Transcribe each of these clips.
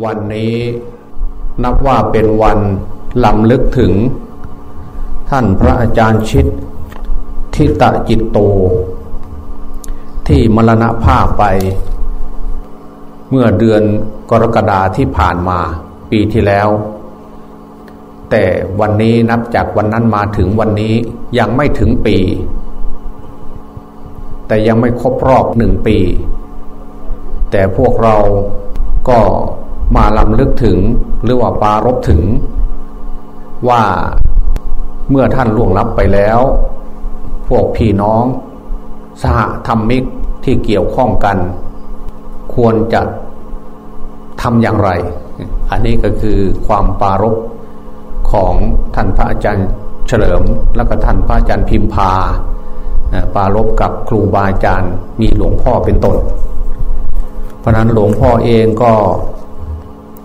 วันนี้นับว่าเป็นวันลำลึกถึง ท่านพระอาจารย์ชิดทิตะจิตโต ที่มรณภาพไป เมื่อเดือนกรกฎาที่ผ่านมาปีที่แล้ว แต่วันนี้นับจากวันนั้นมาถึงวันนี้ยังไม่ถึงปี แต่ยังไม่ครบรอบหนึ่งปี แต่พวกเราก็ มาลำลึกถึงหรือว่าปารบถึง ว่าเมื่อท่านล่วงลับไปแล้ว พวกพี่น้องสหธรรมิกที่เกี่ยวข้องกัน ควรจะทำอย่างไร อันนี้ก็คือความปารบของท่านพระอาจารย์เฉลิม และก็ท่านพระอาจารย์พิมพาปารบกับครูบาอาจารย์มีหลวงพ่อเป็นต้น เพราะนั้นหลวงพ่อเองก็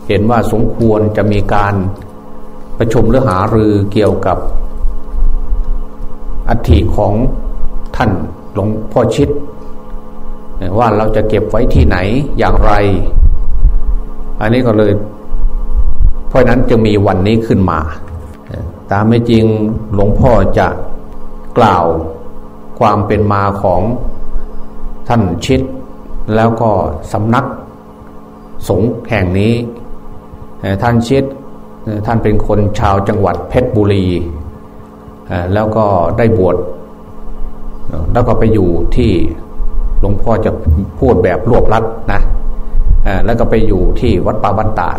เห็นว่าสมควรจะมีการประชุมหรือหารือเกี่ยวกับอัฐิของท่านหลวงพ่อชิดว่าเราจะเก็บไว้ที่ไหนอย่างไร อันนี้ก็เลย เพราะนั้นจะมีวันนี้ขึ้นมา ตามไม่จริงหลวงพ่อจะกล่าวความเป็นมาของท่านชิด แล้วก็สำนักสงฆ์แห่งนี้ ท่านชิดท่านเป็นคนชาวจังหวัดเพชรบุรี แล้วก็ได้บวชแล้วก็ไปอยู่ที่หลวงพ่อจะพูดแบบรวบลัดนะแล้วก็ไปอยู่ที่วัดป่าบันตาด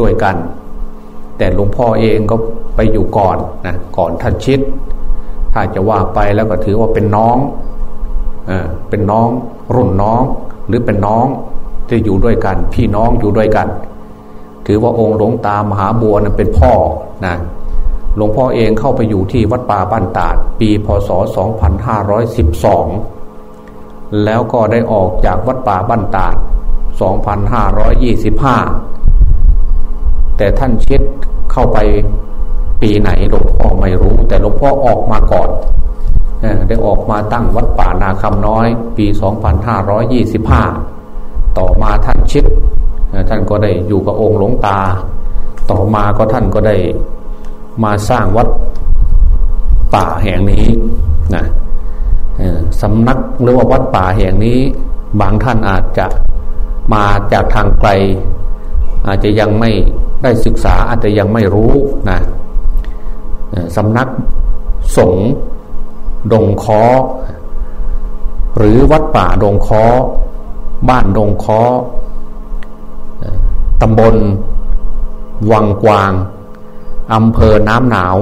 ด้วยกัน แต่หลวงพ่อเองก็ไปอยู่ก่อนนะก่อนท่านชิด ถ้าจะว่าไปแล้วก็ถือว่าเป็นน้องเป็นน้องรุ่นน้องหรือเป็นน้องที่อยู่ด้วยกัน พี่น้องอยู่ด้วยกัน ถือว่าองค์หลวงตามหาบัวนั้นเป็นพ่อนะหลวงพ่อเองเข้าไปอยู่ที่วัดป่าบ้านตาด ปีพศ 2512 แล้วก็ได้ออกจากวัดป่าบ้านตาด 2525 แต่ท่านเช็ดเข้าไปปีไหนหลวงพ่อไม่รู้ แต่หลวงพ่อออกมาก่อน ได้ออกมาตั้งวัดป่านาคำน้อย ปี 2525 ต่อมาท่านชิด ท่านก็ได้อยู่กับองค์หลวงตา ต่อมาก็ท่านก็ได้มาสร้างวัดป่าแห่งนี้นะสำนักหรือว่าวัดป่าแห่งนี้ บางท่านอาจจะมาจากทางไกล อาจจะยังไม่ได้ศึกษาอาจจะยังไม่รู้นะสำนักสงดงคอหรือวัดป่าดงคอบ้านดงคอ ตำบล วังกวางอำเภอน้ำหนาว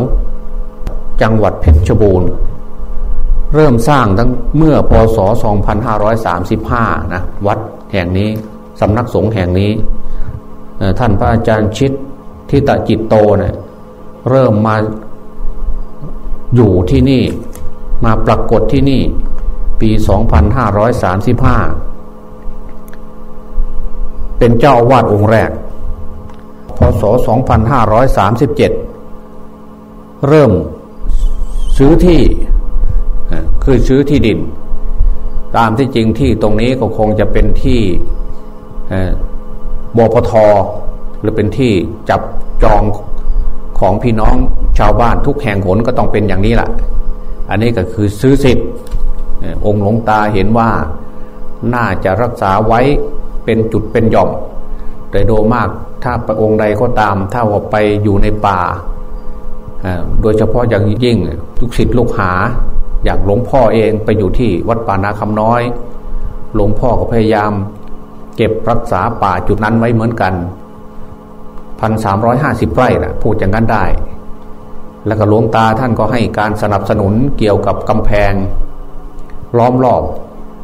จังหวัดเพชรบูรณ์ เริ่มสร้างตั้งเมื่อพศ 2535 นะ วัดแห่งนี้สำนักสงฆ์แห่งนี้ ท่านพระอาจารย์ชิดทิตจิตโตเนะี่ยเริ่มมาอยู่ที่นี่มาปรากฏที่นี่ ปี 2535 เป็นเจ้าวาดองค์แรก พศ 2537 เริ่มซื้อที่คือซื้อที่ดิน ตามที่จริงที่ตรงนี้ก็คงจะเป็นที่บพทหรือเป็นที่จับจองของพี่น้องชาวบ้านทุกแห่งหนก็ต้องเป็นอย่างนี้แหละอันนี้ก็คือซื้อสิทธิ์องค์หลวงตาเห็นว่าน่าจะรักษาไว้ เป็นจุดเป็นหย่อม แต่โดยมากถ้าไปองค์ใดก็ตาม ถ้าว่าไปอยู่ในป่า โดยเฉพาะอย่างยิ่งลูกศิษย์ลูกหา อย่างหลวงพ่อเองไปอยู่ที่วัดป่านาคำน้อย หลวงพ่อก็พยายามเก็บรักษาป่าจุดนั้นไว้เหมือนกันพันสามร้อยห้าสิบไร่นะพูดอย่างนั้นได้ แล้วก็หลวงตาท่านก็ให้การสนับสนุนเกี่ยวกับกำแพง ล้อมรอบ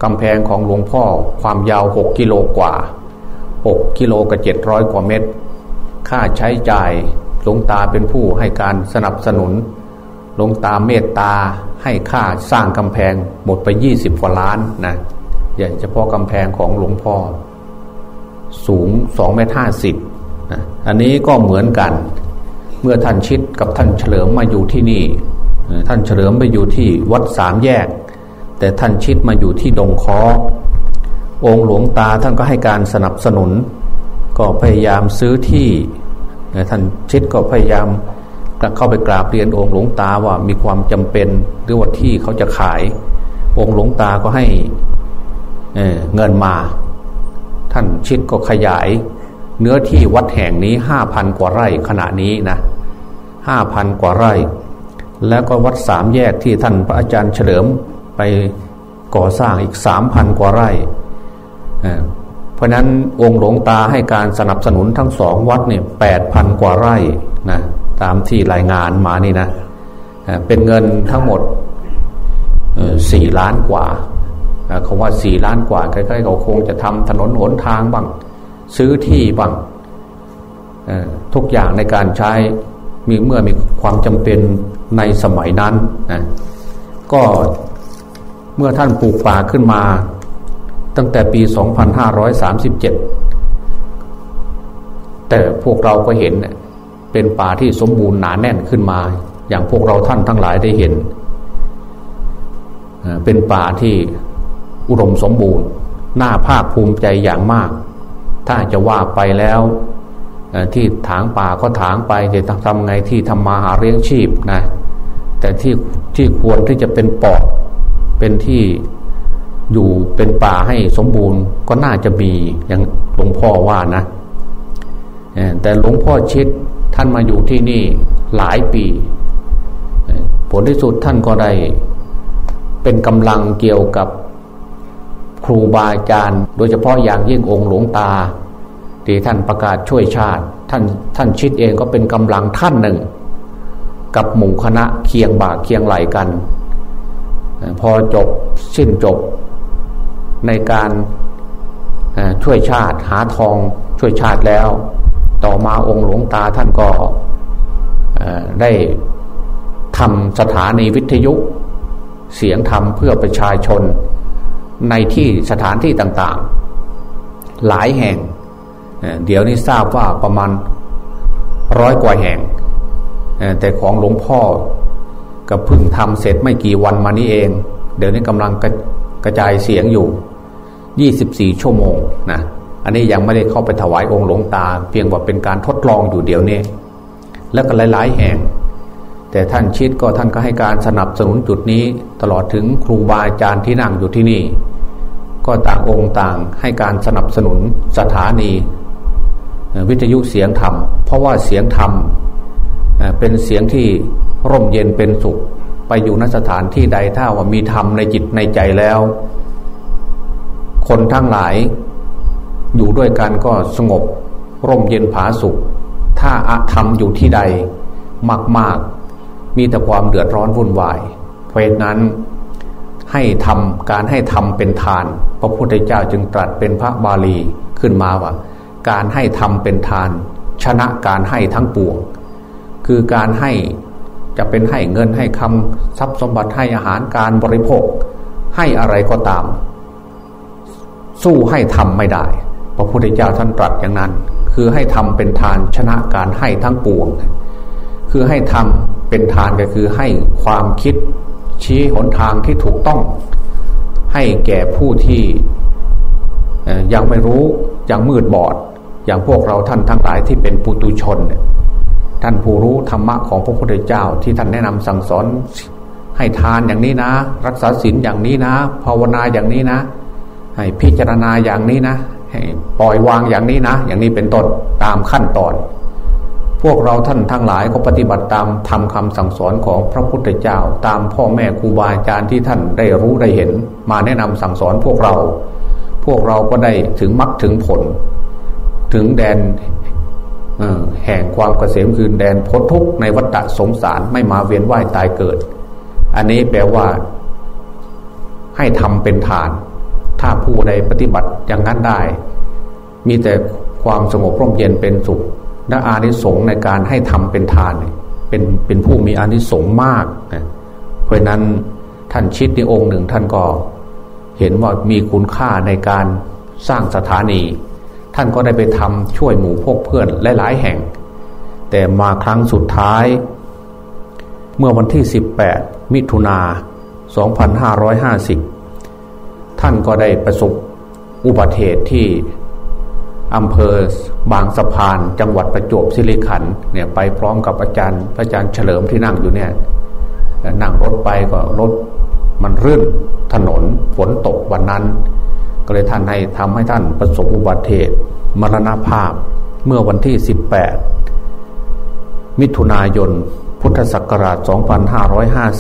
กำแพงของหลวงพ่อความยาวหกกิโลกว่าหกกิโลกับเจ็ดร้อยกว่าเมตร ค่าใช้จ่ายหลวงตาเป็นผู้ให้การสนับสนุนหลวงตาเมตตาให้ค่าสร้างกำแพงหมดไปยี่สิบกว่าล้านนะอย่างเฉพาะกำแพงของหลวงพ่อ สูงสองเมตรห้าสิบนะอันนี้ก็เหมือนกัน เมื่อท่านชิดกับท่านเฉลิมมาอยู่ที่นี่ ท่านเฉลิมไปอยู่ที่วัดสามแยก แต่ท่านชิดมาอยู่ที่ดงคอองค์หลวงตาท่านก็ให้การสนับสนุน ก็พยายามซื้อที่ท่านชิดก็พยายามเข้าไปกราบเรียนองค์หลวงตาว่ามีความจำเป็นหรือว่าที่เขาจะขาย องค์หลวงตาก็ให้เเงินมา ท่านชิดก็ขยาย เนื้อที่วัดแห่งนี้ห้าพันกว่าไร่ขณะนี้นะห้าพันกว่าไร่ แล้วก็วัดสามแยกที่ท่านพระอาจารย์เฉลิม ไปก่อสร้างอีกสามพันกว่าไร่ เพราะนั้นองค์หลวงตาให้การสนับสนุนทั้งสองวัดเนี่ยแปดพันกว่าไร่นะตามที่รายงานมานี่นะเป็นเงินทั้งหมดสี่ล้านกว่าเขาว่าสี่ล้านกว่าใกล้ๆเขาคงจะทำถนนหนทางบ้าง ซื้อที่บ้างทุกอย่างในการใช้มีเมื่อมีความจำเป็นในสมัยนั้นนะก็ เมื่อท่านปลูกป่าขึ้นมา ตั้งแต่ปี 2537 แต่พวกเราก็เห็นเป็นป่าที่สมบูรณ์หนาแน่นขึ้นมา อย่างพวกเราท่านทั้งหลายได้เห็น เป็นป่าที่อุดมสมบูรณ์ น่าภาคภูมิใจอย่างมาก ถ้าจะว่าไปแล้วที่ถางป่าก็ถางไปจะทำไงที่ทำมาหาเลี้ยงชีพนะแต่ที่ที่ควรที่จะเป็นปอด เป็นที่อยู่เป็นป่าให้สมบูรณ์ก็น่าจะมีอย่างหลวงพ่อว่านะแต่หลวงพ่อชิดท่านมาอยู่ที่นี่หลายปี ผลที่สุดท่านก็ได้ เป็นกำลังเกี่ยวกับครูบาอาจารย์ โดยเฉพาะอย่างยิ่งองค์หลวงตาที่ท่านประกาศช่วยชาติ ท่านท่านชิดเองก็เป็นกำลังท่านหนึ่ง กับหมู่คณะเคียงบ่าเคียงไหลกัน พอจบสิ้นจบในการช่วยชาติหาทองช่วยชาติแล้ว ต่อมาองค์หลวงตาท่านก็ได้ทำสถานีวิทยุเสียงธรรมเพื่อประชาชนในที่สถานที่ต่างๆ หลายแห่ง เดี๋ยวนี้ทราบว่าประมาณร้อยกว่าแห่ง แต่ของหลวงพ่อ ก็เพิ่งทำเสร็จไม่กี่วันมานี้เอง เดี๋ยวนี้กำลังกระกระจายเสียงอยู่ 24 ชั่วโมงนะอันนี้ยังไม่ได้เข้าไปถวายองค์หลวงตา เพียงว่าเป็นการทดลองอยู่เดี๋ยวนี้ แล้วก็หลาย ๆ แห่ง แต่ท่านชิดก็ท่านก็ให้การสนับสนุนจุดนี้ตลอดถึงครูบาอาจารย์ที่นั่งอยู่ที่นี่ ก็ต่างองค์ต่างให้การสนับสนุนสถานี วิทยุเสียงธรรม เพราะว่าเสียงธรรม เป็นเสียงที่ร่มเย็นเป็นสุข ไปอยู่นสถานที่ใดถ้าว่ามีธรรมในจิตในใจแล้ว คนทั้งหลายอยู่ด้วยกันก็สงบ ร่มเย็นผาสุข ถ้าอาธรรมอยู่ที่ใดมาก ๆ มีแต่ความเดือดร้อนวุ่นวาย เพราะนั้นให้ทำการให้ทำเป็นทาน พระพุทธเจ้าจึงตรัสเป็นพระบาลีขึ้นมาว่า การให้ทำเป็นทาน ชนะการให้ทั้งปวง คือการให้จะเป็นให้เงินให้คำทรัพย์สมบัติให้อาหารการบริโภค ให้อะไรก็ตาม สู้ให้ทำไม่ได้ พระพุทธเจ้าท่านตรัสอย่างนั้น คือให้ทำเป็นทานชนะการให้ทั้งปวง คือให้ทำเป็นทานก็คือให้ความคิดชี้หนทางที่ถูกต้อง ให้แก่ผู้ที่ยังไม่รู้ยังมืดบอด อย่างพวกเราท่านทั้งหลายที่เป็นปุตุชน ท่านผู้รู้ธรรมะของพระพุทธเจ้าที่ท่านแนะนำสั่งสอนให้ทานอย่างนี้นะ รักษาศีลอย่างนี้นะ ภาวนาอย่างนี้นะ ให้พิจารณาอย่างนี้นะให้ปล่อยวางอย่างนี้นะ อย่างนี้เป็นต้นตามขั้นตอน พวกเราท่านทั้งหลายก็ปฏิบัติตามทำคำสั่งสอนของพระพุทธเจ้า ตามพ่อแม่ครูบาอาจารย์ที่ท่านได้รู้ได้เห็น มาแนะนำสั่งสอนพวกเรา พวกเราก็ได้ถึงมรรคถึงผล ถึงแดน แห่งความเกษมคือแดนพ้นทุกข์ในวัฏสงสารไม่มาเวียนว่ายตายเกิด อันนี้แปลว่า ให้ทำเป็นทาน ถ้าผู้ใดปฏิบัติอย่างนั้นได้ มีแต่ความสงบร่มเย็นเป็นสุขและอานิสงส์ในการให้ทำเป็นทาน เป็นเป็นผู้มีอานิสงส์มากเพราะนั้นท่านชิดในองค์หนึ่งท่านก็ เห็นว่ามีคุณค่าในการสร้างสถานี ท่านก็ได้ไปทำช่วยหมู่พวกเพื่อนหลาย ๆ แห่ง แต่มาครั้งสุดท้าย เมื่อวันที่ 18 มิถุนา 2550 ท่านก็ได้ประสบอุบัติเหตุที่อำเภอบางสะพานจังหวัดประจวบสิริขันเนี่ยไปพร้อมกับอาจารย์อาจารย์เฉลิมที่นั่งอยู่เนี่ยนั่งรถไปก็รถมันรื่นถนนฝนตกวันนั้น ก็เลยท่านให้ทำให้ท่านประสบอุบัติเหตุมรณภาพเมื่อวันที่ 18 มิถุนายน พุทธศักราช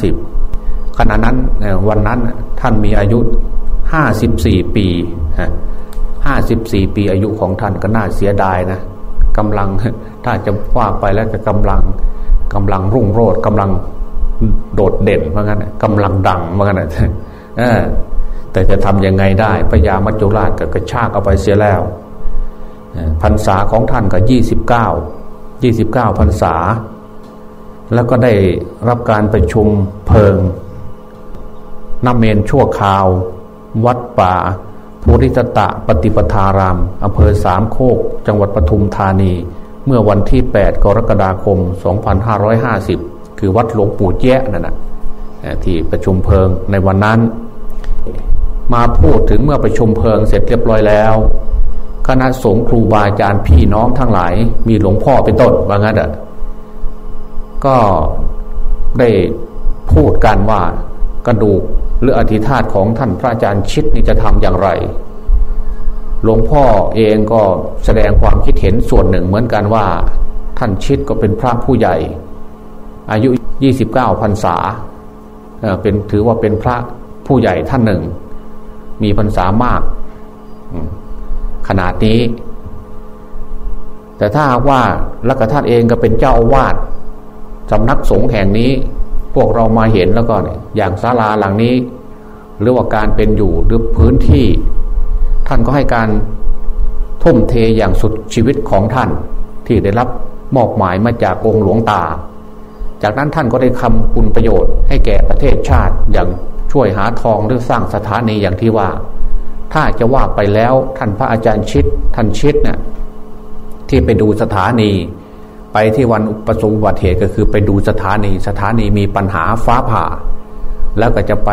2550 ขณะนั้นวันนั้นท่านมีอายุ 54 ปีห้าสิบสี่ปีอายุของท่านก็น่าเสียดายนะกำลังถ้าจะว่าไปแล้วก็กำลังกำลังรุ่งโรจน์กำลังโดดเด่นเหมือนกันกำลังดังเหมือนกัน แต่จะทำยังไงได้พญามัจจุราชก็กระชากเอาไปเสียแล้วพรรษาของท่านก็ยี่สิบเก้ายี่สิบเก้าพรรษา แล้วก็ได้รับการประชุมเพลิงน้ำเมนชั่วคราว วัดป่าภูริตตะปฏิปทารามอำเภอสามโคก จังหวัดปทุมธานี เมื่อวันที่ 8 กรกฎาคม 2550 คือวัดหลวงปู่แจ้นั่นนะที่ประชุมเพลิงในวันนั้น มาพูดถึงเมื่อประชุมเพลิงเสร็จเรียบร้อยแล้ว คณะสงฆ์ครูบาอาจารย์พี่น้องทั้งหลาย มีหลวงพ่อเป็นต้นว่างั้นอะก็ได้พูดกันว่ากระดูกหรืออธิธาตของท่านพระอาจารย์ชิดนี่จะทำอย่างไร หลวงพ่อเองก็แสดงความคิดเห็นส่วนหนึ่งเหมือนกันว่า ท่านชิดก็เป็นพระผู้ใหญ่ อายุ 29พรรษาเป็นถือว่าเป็นพระผู้ใหญ่ท่านหนึ่ง มีพรรษามากขนาดนี้ แต่ถ้าว่าลักท่านเองก็เป็นเจ้าอาวาสสำนักสงฆ์แห่งนี้ พวกเรามาเห็นแล้วก็อย่างศาลาหลังนี้ หรือว่าการเป็นอยู่หรือพื้นที่ ท่านก็ให้การทุ่มเทอย่างสุดชีวิตของท่านที่ได้รับมอบหมายมาจากองค์หลวงตา จากนั้นท่านก็ได้คำคุณประโยชน์ให้แก่ประเทศชาติอย่าง ช่วยหาทองหรือสร้างสถานีอย่างที่ว่า ถ้าจะว่าไปแล้วท่านพระอาจารย์ชิดท่านชิดเนี่ยที่ไปดูสถานี ไปที่วันประสบอุบัติเหตุก็คือไปดูสถานี สถานีมีปัญหาฟ้าผ่า แล้วก็จะไป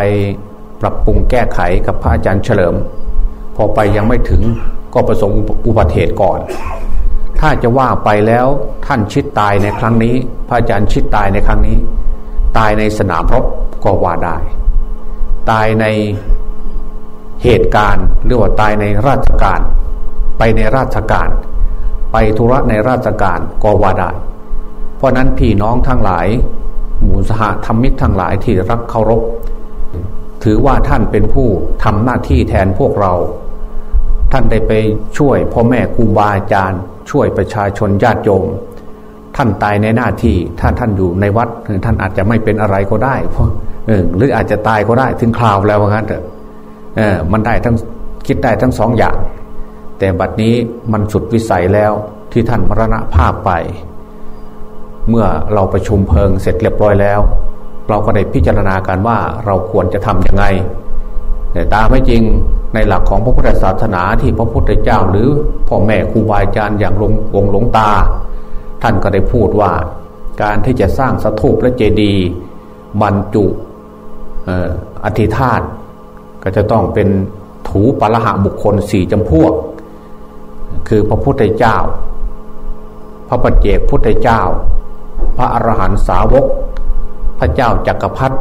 ปรับปรุงแก้ไขกับพระอาจารย์เฉลิม พอไปยังไม่ถึงก็ประสบอุบัติเหตุก่อน ถ้าจะว่าไปแล้วท่านชิดตายในครั้งนี้ พระอาจารย์ชิดตายในครั้งนี้ ตายในสนามรบก็ว่าได้ ตายในเหตุการณ์ หรือว่าตายในราชการ ไปในราชการ ไปธุระในราชการก็ว่าได้ เพราะนั้นพี่น้องทั้งหลาย หมู่สหธรรมิกทั้งหลายที่รักเคารพ ถือว่าท่านเป็นผู้ทำหน้าที่แทนพวกเรา ท่านได้ไปช่วยพ่อแม่ครูบาอาจารย์ ช่วยประชาชนญาติโยมท่านตายในหน้าที่ถ้าท่านอยู่ในวัดท่านอาจจะไม่เป็นอะไรก็ได้ เพราะ หรืออาจจะตายก็ได้ถึงคราวแล้วว่างั้นเถอะมันได้ทั้งคิดได้ทั้งสองอย่าง แต่บัดนี้มันสุดวิสัยแล้วที่ท่านมรณภาพไป เมื่อเราประชุมเพลิงเสร็จเรียบร้อยแล้ว เราก็ได้พิจารณาการว่าเราควรจะทำยังไง แต่ตามไม่จริงในหลักของพระพุทธศาสนาที่พระพุทธเจ้าหรือพ่อแม่ครูบาอาจารย์อย่างหลวงองหลวงตา ท่านก็ได้พูดว่า การที่จะสร้างสถูปและเจดีย์บรรจุ อธิธาตก็จะต้องเป็นถูปรหะบุคคลสี่จำพวก คือพระพุทธเจ้า พระปัจเจกพุทธเจ้า พระอรหันตสาวก พระเจ้าจักรพรรดิ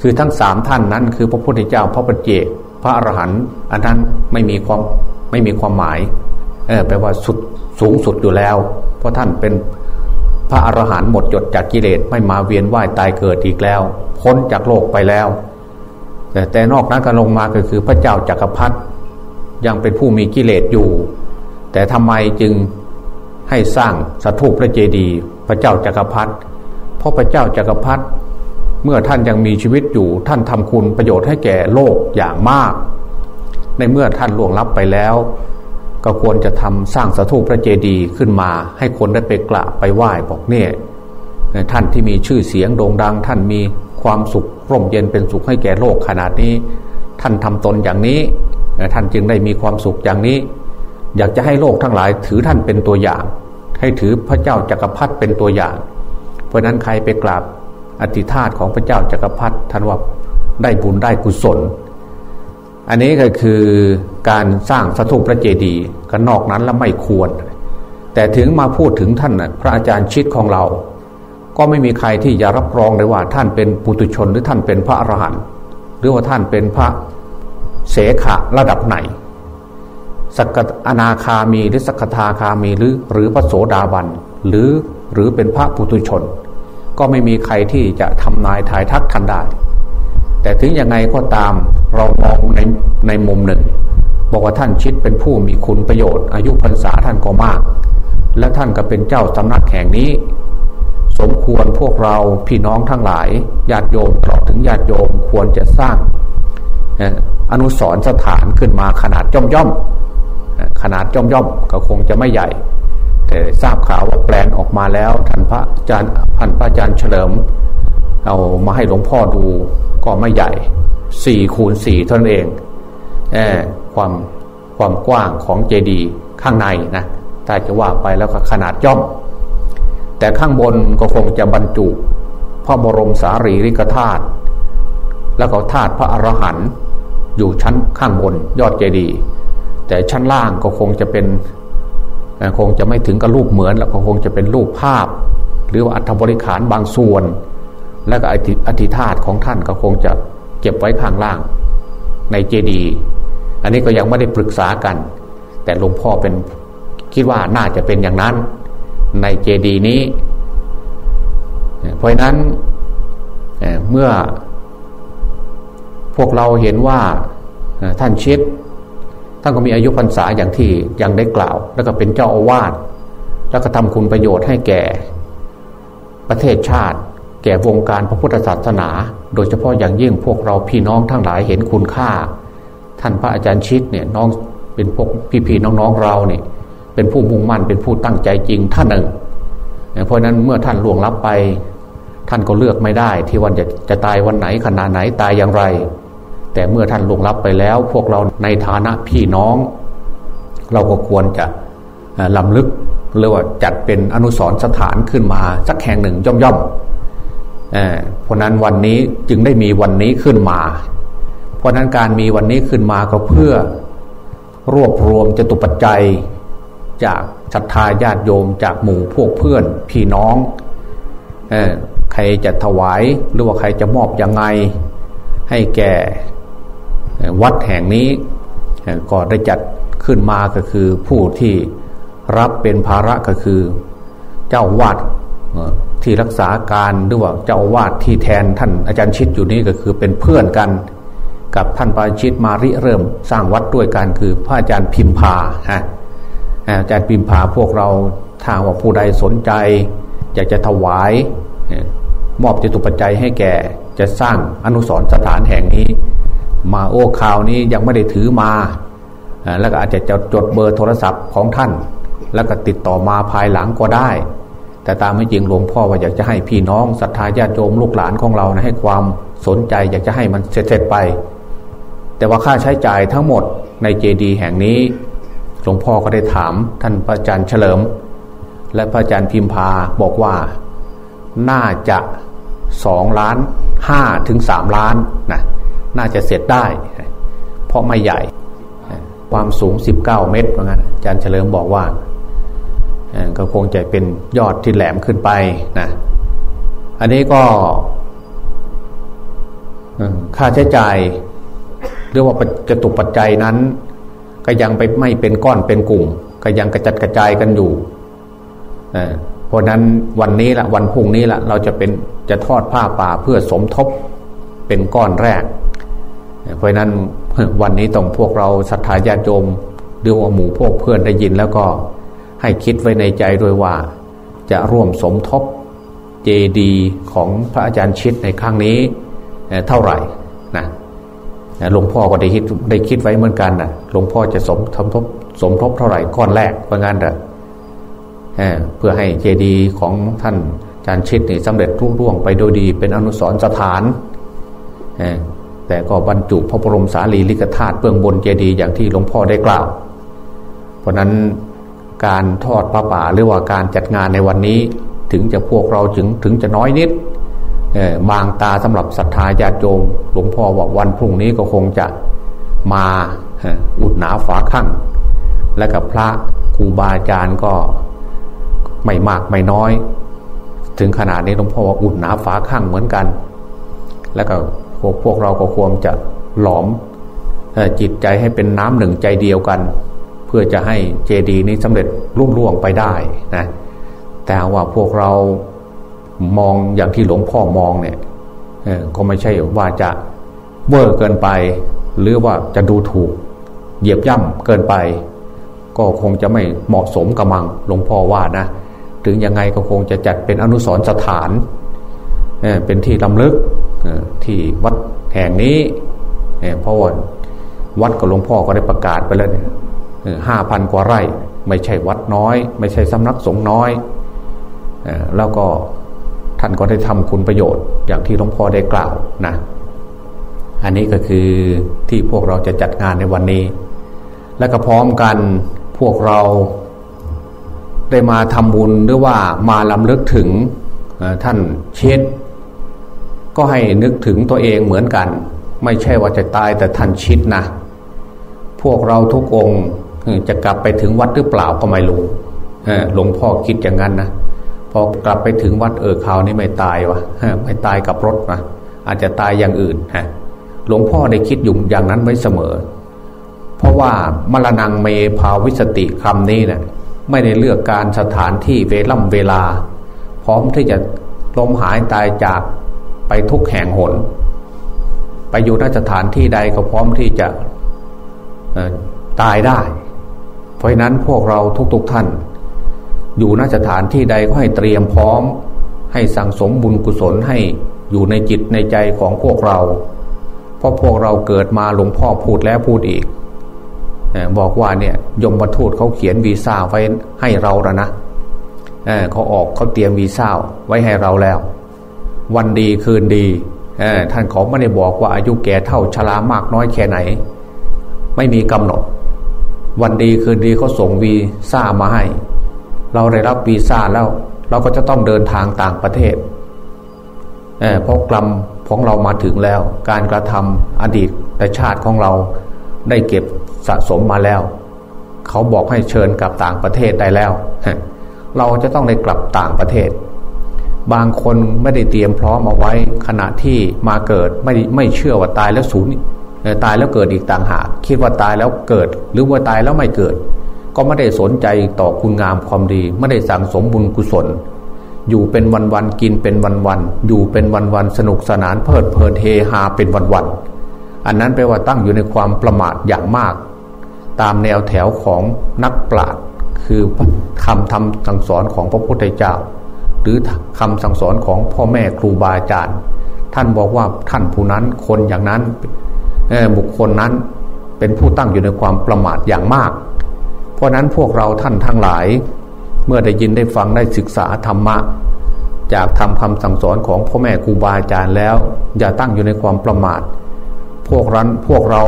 คือทั้งสามท่านนั้น คือพระพุทธเจ้า พระปัจเจก พระอรหันต์อันนั้นไม่มีความไม่มีความหมายเออแปลว่าสุดสูงสุดอยู่แล้ว เพราะท่านเป็น พระอรหันต์หมดจดจากกิเลสไม่มาเวียนว่ายตายเกิดอีกแล้ว พ้นจากโลกไปแล้ว แต่แต่นอกนั้นก็ลงมาก็คือพระเจ้าจักรพรรดิยังเป็นผู้มีกิเลสอยู่ แต่ทำไมจึงให้สร้างสถูปพระเจดีย์พระเจ้าจากักรพรรดิเพราะพระเจ้าจากักรพรรดิเมื่อท่านยังมีชีวิตอยู่ ท่านทำคุณประโยชน์ให้แก่โลกอย่างมาก ในเมื่อท่านล่วงลับไปแล้ว ก็ควรจะทำสร้างสถูปพระเจดีย์ขึ้นมา ให้คนได้ไปกราบไปไหว้บอกเนี่ยท่านที่มีชื่อเสียงโด่งดัง ท่านมีความสุขร่มเย็นเป็นสุขให้แก่โลกขนาดนี้ ท่านทำตนอย่างนี้ ท่านจึงได้มีความสุขอย่างนี้ อยากจะให้โลกทั้งหลายถือท่านเป็นตัวอย่าง ให้ถือพระเจ้าจากักรพรรดิเป็นตัวอย่าง เพราะนั้นใครไปกราบอธิธาตของพระเจ้าจากักรพรรดิท่านว่าได้บุญได้กุศล อันนี้ก็คือการสร้างสถูปพระเจดีย์ก็นอกนั้นแล้วไม่ควร แต่ถึงมาพูดถึงท่านพระอาจารย์ชิดของเรา ก็ไม่มีใครที่จะรับรองเลยว่าท่านเป็นปุตุชนหรือท่านเป็นพระอรหันต์หรือว่าท่านเป็นพระเสขะระดับไหนสกอนาคามีหรือสกทาคามีหรือหรือพระโสดาบันหรือหรือเป็นพระปุตุชน ก็ไม่มีใครที่จะทำนายทายทักทันได้ แต่ถึงยังไงก็ตามเรามองในในมุมหนึ่ง บอกว่าท่านชิดเป็นผู้มีคุณประโยชน์ อายุพรรษาท่านก็มาก และท่านก็เป็นเจ้าสำนักแห่งนี้ สมควรพวกเราพี่น้องทั้งหลายญาติโยมตลอดถึงญาติโยมควรจะสร้างอนุสรสถานขึ้นมาขนาดย่อมย่อมขนาดย่อมย่อมก็คงจะไม่ใหญ่ แต่ทราบข่าวว่าแปลนออกมาแล้วท่านพระอาจารย์พันพระอาจารย์เฉลิม เอามาให้หลวงพ่อดู ก็ไม่ใหญ่สี่คูณสี่เท่านั้นเองเอความความกว้างของเจดีย์ข้างในนะถ้าจะว่าไปแล้วก็ขนาดย่อม แต่ข้างบนก็คงจะบรรจุพระบรมสารีริกธาตุแล้วก็ธาตุพระอรหันต์อยู่ชั้นข้างบนยอดเจดีย์แต่ชั้นล่างก็คงจะเป็นคงจะไม่ถึงกับรูปเหมือนแล้วก็คงจะเป็นรูปภาพ หรือว่าอัฐบริขารบางส่วน แล้วก็อธิธาตของท่านก็คงจะเก็บไว้ข้างล่าง ในเจดีย์อันนี้ก็ยังไม่ได้ปรึกษากัน แต่หลวงพ่อเป็นคิดว่าน่าจะเป็นอย่างนั้น ในเจดีย์นี้ เพราะนั้นเมื่อพวกเราเห็นว่าท่านชิดท่านก็มีอายุพรรษาอย่างที่ยังได้กล่าว แล้วก็เป็นเจ้าอาวาสแล้วก็ทำคุณประโยชน์ให้แก่ ประเทศชาติ แก่วงการพระพุทธศาสนา โดยเฉพาะอย่างยิ่งพวกเราพี่น้องทั้งหลายเห็นคุณค่า ท่านพระอาจารย์ชิดเนี่ยน้องเป็นพวกพี่ๆน้องๆเราเนี่ยเป็นผู้มุ่งมั่นเป็นผู้ตั้งใจจริงท่านหนึ่ง เพราะนั้นเมื่อท่านล่วงลับไป ท่านก็เลือกไม่ได้ ที่วันจะจะตายวันไหนขนาดไหนตายอย่างไร แต่เมื่อท่านล่วงรับไปแล้ว พวกเราในฐานะพี่น้อง เราก็ควรจะลำลึกหรือว่าจัดเป็นอนุสรสถานขึ้นมาสักแห่งหนึ่งย่อมๆ เพราะนั้นวันนี้จึงได้มีวันนี้ขึ้นมา เพราะนั้นการมีวันนี้ขึ้นมาก็เพื่อรวบรวมจตุปัจจัย จากศรัทธาญาติโยมจากหมู่พวกเพื่อนพี่น้องใครจะถวายหรือว่าใครจะมอบยังไง ให้แก่วัดแห่งนี้ก็ได้จัดขึ้นมาก็คือผู้ที่รับเป็นภาระก็คือ เจ้าวาด ที่รักษาการหรือว่าเจ้าวาดที่แทนท่านอาจารย์ชิดอยู่นี้ก็คือเป็นเพื่อนกัน กับท่านปาชิตมาริเริ่มสร้างวัดด้วยกันคือพระอาจารย์พิมพาฮะอาจารย์พิมพาพวกเราทาว่าผู้ใดสนใจ อยากจะถวายมอบจตุปัจจัยให้แก่จะสร้างอนุสรสถานแห่งนี้ มาโอ้ข่าวนี้ยังไม่ได้ถือมา แล้วก็อาจจะจดเบอร์โทรศัพท์ของท่าน แล้วก็ติดต่อมาภายหลังก็ได้ แต่ตามไม่จริงหลวงพ่อว่าอยากจะให้พี่น้องศรัทธาญาติโยมลูกหลานของเรานะให้ความสนใจ อยากจะให้มันเสร็จไป แต่ว่าค่าใช้จ่ายทั้งหมดในเจดีแห่งนี้หลวงพ่อก็ได้ถามท่านพระอาจารย์เฉลิม และพระอาจารย์พิมพาบอกว่าน่าจะสองล้านห้าถึงสามล้านนะน่าจะเสร็จได้ เพราะไม่ใหญ่ ความสูง 19 เมตรเหมือนกันอาจารย์เฉลิมบอกว่า ก็คงจะเป็นยอดที่แหลมขึ้นไปนะอันนี้ก็ค่าใช้จ่ายเรียกว่าจะตุปัจจัยนั้น ก็ยังไปไม่เป็นก้อนเป็นกลุ่ม ก็ยังกระจัดกระจายกันอยู่เพราะนั้นวันนี้ละวันพรุ่งนี้ละเราจะเป็นจะทอดผ้าป่าเพื่อสมทบเป็นก้อนแรก เพราะนั้นวันนี้ต้องพวกเราศรัทธาญาติโยมหรือว่าหมู่พวกเพื่อนได้ยินแล้วก็ ให้คิดไว้ในใจด้วยว่าจะร่วมสมทบเจดีของพระอาจารย์ชิดในครั้งนี้เท่าไหร่นะหลวงพ่อก็ได้คิดได้คิดไว้เหมือนกันนะหลวงพ่อจะสมทบสมทบเท่าไหร่ก้อนแรกเพราะงั้นเพื่อให้เจดีของท่านอาจารย์ชิดนี่สำเร็จรุ่งร่วงไปโดยดีเป็นอนุสรณ์สถานแต่ก็บรรจุพระบรมสารีริกธาตุเบื้องบนเจดีย์อย่างที่หลวงพ่อได้กล่าว เพราะนั้น การทอดพระป่าหรือว่าการจัดงานในวันนี้ ถึงจะพวกเราถึงถึงจะน้อยนิดบางตาสำหรับศรัทธาญาติโยมหลวงพ่อว่าวันพรุ่งนี้ก็คงจะมาอุดหนาฝาข้งและกับพระครูบาอาจารย์ก็ไม่มากไม่น้อย ถึงขนาดนี้หลวงพ่อว่าอุดหนาฝาข้งเหมือนกัน แล้วก็พวกพวกเราก็ควรจะหลอมจิตใจให้เป็นน้ำหนึ่งใจเดียวกัน เพื่อจะให้เจดีย์นี้สำเร็จรุ่งร่วงไปได้นะแต่ว่าพวกเรามองอย่างที่หลวงพ่อมองเนี่ยก็ไม่ใช่ว่าจะเวอร์เกินไป หรือว่าจะดูถูก เหยียบย่ำเกินไป ก็คงจะไม่เหมาะสมกับมังหลวงพ่อว่านะ ถึงยังไงก็คงจะจัดเป็นอนุสรณ์สถานเป็นที่ลำลึกที่วัดแห่งนี้เพราะว่าวัดกับหลวงพ่อก็ได้ประกาศไปแล้วเนี่ย ห้าพันกว่าไร่ ไม่ใช่วัดน้อย ไม่ใช่สำนักสงฆ์น้อย แล้วก็ท่านก็ได้ทำคุณประโยชน์อย่างที่หลวงพ่อได้กล่าวนะ อันนี้ก็คือที่พวกเราจะจัดงานในวันนี้ และก็พร้อมกันพวกเราได้มาทำบุญหรือว่ามาลำลึกถึงท่านเช็ดก็ให้นึกถึงตัวเองเหมือนกัน ไม่ใช่ว่าจะตายแต่ท่านชิดนะ พวกเราทุกองค์ จะกลับไปถึงวัดหรือเปล่าก็ไม่รู้หลวงพ่อคิดอย่างนั้นนะพอกลับไปถึงวัดเออคราวนี้ไม่ตายวะไม่ตายกับรถนะอาจจะตายอย่างอื่นฮะหลวงพ่อได้คิดอยู่อย่างนั้นไว้เสมอ เพราะว่ามรณงเมภาวิสติคำนี้เนะี่ยไม่ได้เลือกการสถานที่เวล่ำเวลา พร้อมที่จะล้มหายตายจากไปทุกแห่งหน ไปอยู่นสถานที่ใดก็พร้อมที่จะตายได้ เพราะนั้นพวกเราทุกๆทท่าน อยู่นสถานที่ใดก็ให้เตรียมพร้อม ให้สั่งสมบุญกุศลให้อยู่ในจิตในใจของพวกเรา เพราะพวกเราเกิดมาหลวงพ่อพูดแล้วพูดอีก บอกว่าเนี่ยยมบรรทูตเขาเขียนวีซ่าไว้ให้เราแล้วนะเเขาออกเขาเตรียมวีซ่าไว้ให้เราแล้ว วันดีคืนดีท่านเขาไม่ได้บอกว่าอายุแก่เท่าชรามากน้อยแค่ไหน ไม่มีกำหนด วันดีคืนดีเขาส่งวีซ่ามาให้ เราได้รับวีซ่าแล้ว เราก็จะต้องเดินทางต่างประเทศเเพราะกรรมของเรามาถึงแล้ว การกระทำอดีตแต่ชาติของเราได้เก็บสะสมมาแล้ว เขาบอกให้เชิญกลับต่างประเทศได้แล้ว เราจะต้องได้กลับต่างประเทศ บางคนไม่ได้เตรียมพร้อมเอาไว้ขณะที่มาเกิดไม่ไม่เชื่อว่าตายแล้วสูญ ตายแล้วเกิดอีกต่างหาก คิดว่าตายแล้วเกิด หรือว่าตายแล้วไม่เกิด ก็ไม่ได้สนใจต่อคุณงามความดี ไม่ได้สั่งสมบุญกุศล อยู่เป็นวันวันกินเป็นวันวันอยู่เป็นวันวันสนุกสนานเพลิดเพลินเฮฮาเป็นวันวันอันนั้นแปลว่าตั้งอยู่ในความประมาทอย่างมาก ตามแนวแถวของนักปราชญ์คือคำทำสั่งสอนของพระพุทธเจ้า หรือคำสั่งสอนของพ่อแม่ครูบาอาจารย์ ท่านบอกว่าท่านผู้นั้นคนอย่างนั้น บุคคลนั้นเป็นผู้ตั้งอยู่ในความประมาทอย่างมาก เพราะนั้นพวกเราท่านทั้งหลาย เมื่อได้ยินได้ฟังได้ศึกษาธรรมะ จากทำคำสั่งสอนของพ่อแม่ครูบาอาจารย์แล้ว อย่าตั้งอยู่ในความประมาท พวกรันพวกเรา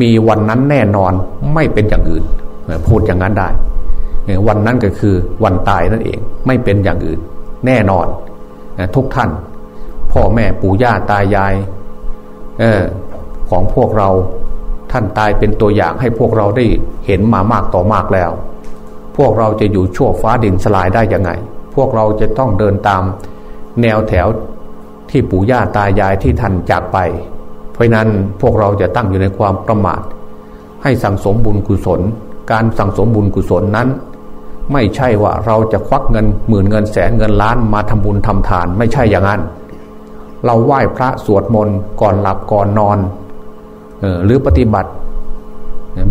มีวันนั้นแน่นอนไม่เป็นอย่างอื่น พูดอย่างนั้นได้ วันนั้นก็คือวันตายนั่นเองไม่เป็นอย่างอื่น แน่นอนทุกท่าน พ่อแม่ปู่ย่าตายาย เออ ของพวกเราท่านตายเป็นตัวอย่างให้พวกเราได้เห็นมามากต่อมากแล้ว พวกเราจะอยู่ชั่วฟ้าดินสลายได้ยังไง พวกเราจะต้องเดินตามแนวแถวที่ปู่ย่าตายายที่ท่านจากไป เพราะนั้นพวกเราจะตั้งอยู่ในความประมาท ให้สั่งสมบุญกุศล การสั่งสมบุญกุศลนั้น ไม่ใช่ว่าเราจะควักเงินหมื่นเงินแสนเงินล้านมาทำบุญทำทาน ไม่ใช่อย่างนั้น เราไหว้พระสวดมนต์ก่อนหลับก่อนนอน หรือปฏิบัติ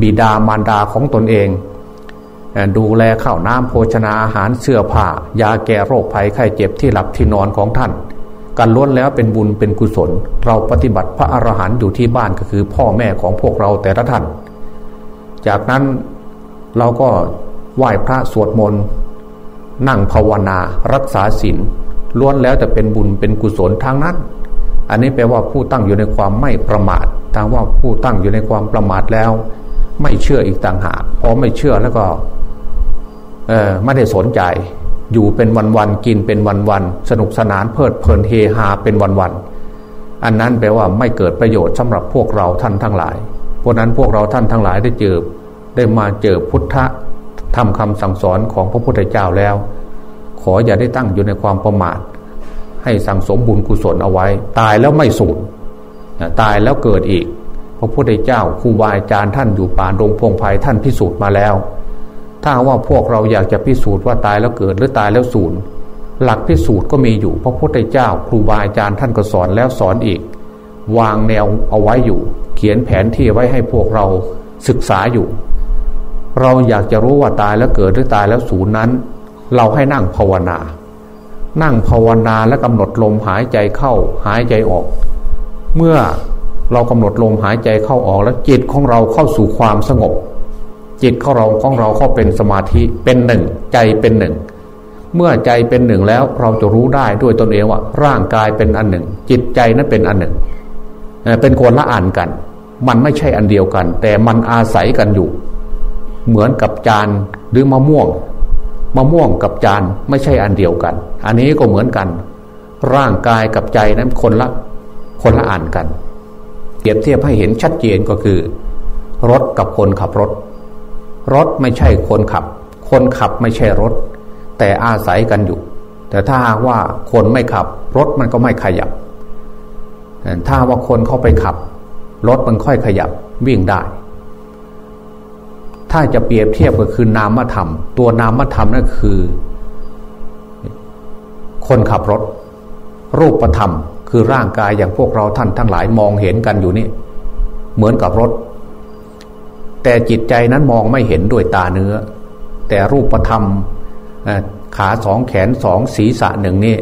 บิดามารดาของตนเอง ดูแลข้าวน้ำโภชนาอาหารเสื้อผ้ายาแก้โรคภัยไข้เจ็บที่หลับที่นอนของท่านการล้วนแล้วเป็นบุญเป็นกุศล เราปฏิบัติพระอรหันต์อยู่ที่บ้านก็คือพ่อแม่ของพวกเราแต่ละท่าน จากนั้นเราก็ไหว้พระสวดมนต์นั่งภาวนา รักษาศีลล้วนแล้วจะเป็นบุญเป็นกุศลทางนั้น อันนี้แปลว่าผู้ตั้งอยู่ในความไม่ประมาททางว่าผู้ตั้งอยู่ในความประมาทแล้ว ไม่เชื่ออีกต่างหากพอไม่เชื่อแล้วก็เออไม่ได้สนใจ อยู่เป็นวันๆกินเป็นวันๆสนุกสนานเพลิดเพลินเฮฮาเป็นวันๆอันนั้นแปลว่าไม่เกิดประโยชน์สำหรับพวกเราท่านทั้งหลายพเพราะนั้นพวกเราท่านทั้งหลายได้เจอได้มาเจอพุทธทำคำสั่งสอนของพระพุทธเจ้าแล้ว ขออย่าได้ตั้งอยู่ในความประมาท ให้สั่งสมบุญกุศลเอาไว้ ตายแล้วไม่สูญตายแล้วเกิดอีกพระพุทธเจ้าครูบาอาจารย์ท่านอยู่ป่าดงพงไพ่ท่านพิสูจน์มาแล้ว ถ้าว่าพวกเราอยากจะพิสูจน์ว่าตายแล้วเกิดหรือตายแล้วสูญหลักพิสูจน์ก็มีอยู่ พระพุทธเจ้า ครูบาอาจารย์ท่านก็สอนแล้วสอนอีก วางแนวเอาไว้อยู่ เขียนแผนที่ไว้ให้พวกเราศึกษาอยู่ เราอยากจะรู้ว่าตายแล้วเกิดหรือตายแล้วสูญนั้น เราให้นั่งภาวนา นั่งภาวนาและกำหนดลมหายใจเข้าหายใจออก เมื่อเรากำหนดลมหายใจเข้าออกแล้วจิตของเราเข้าสู่ความสงบ จิตของเราของเราเข้าเป็นสมาธิเป็นหนึ่ง ใจเป็นหนึ่ง เมื่อใจเป็นหนึ่งแล้วเราจะรู้ได้ด้วยตนเองว่า ร่างกายเป็นอันหนึ่ง จิตใจนั้นเป็นอันหนึ่ง เป็นคนละอันกัน มันไม่ใช่อันเดียวกัน แต่มันอาศัยกันอยู่ เหมือนกับจานหรือมะม่วง มะม่วงกับจานไม่ใช่อันเดียวกัน อันนี้ก็เหมือนกัน ร่างกายกับใจนั้นคนละคนละอันกันเปรียบเทียบให้เห็นชัดเจนก็คือ รถกับคนขับรถ รถไม่ใช่คนขับ คนขับไม่ใช่รถ แต่อาศัยกันอยู่ แต่ถ้าว่าคนไม่ขับ รถมันก็ไม่ขยับ ถ้าว่าคนเข้าไปขับ รถมันค่อยขยับวิ่งได้ ถ้าจะเปรียบเทียบก็คือนามธรรม ตัวนามธรรมนั่นคือ คนขับรถ รูปธรรม คือร่างกายอย่างพวกเราท่านทั้งหลายมองเห็นกันอยู่นี่ เหมือนกับรถ แต่จิตใจนั้นมองไม่เห็นด้วยตาเนื้อ แต่รูปธรรมขาสองแขนสองศีรษะหนึ่งนี่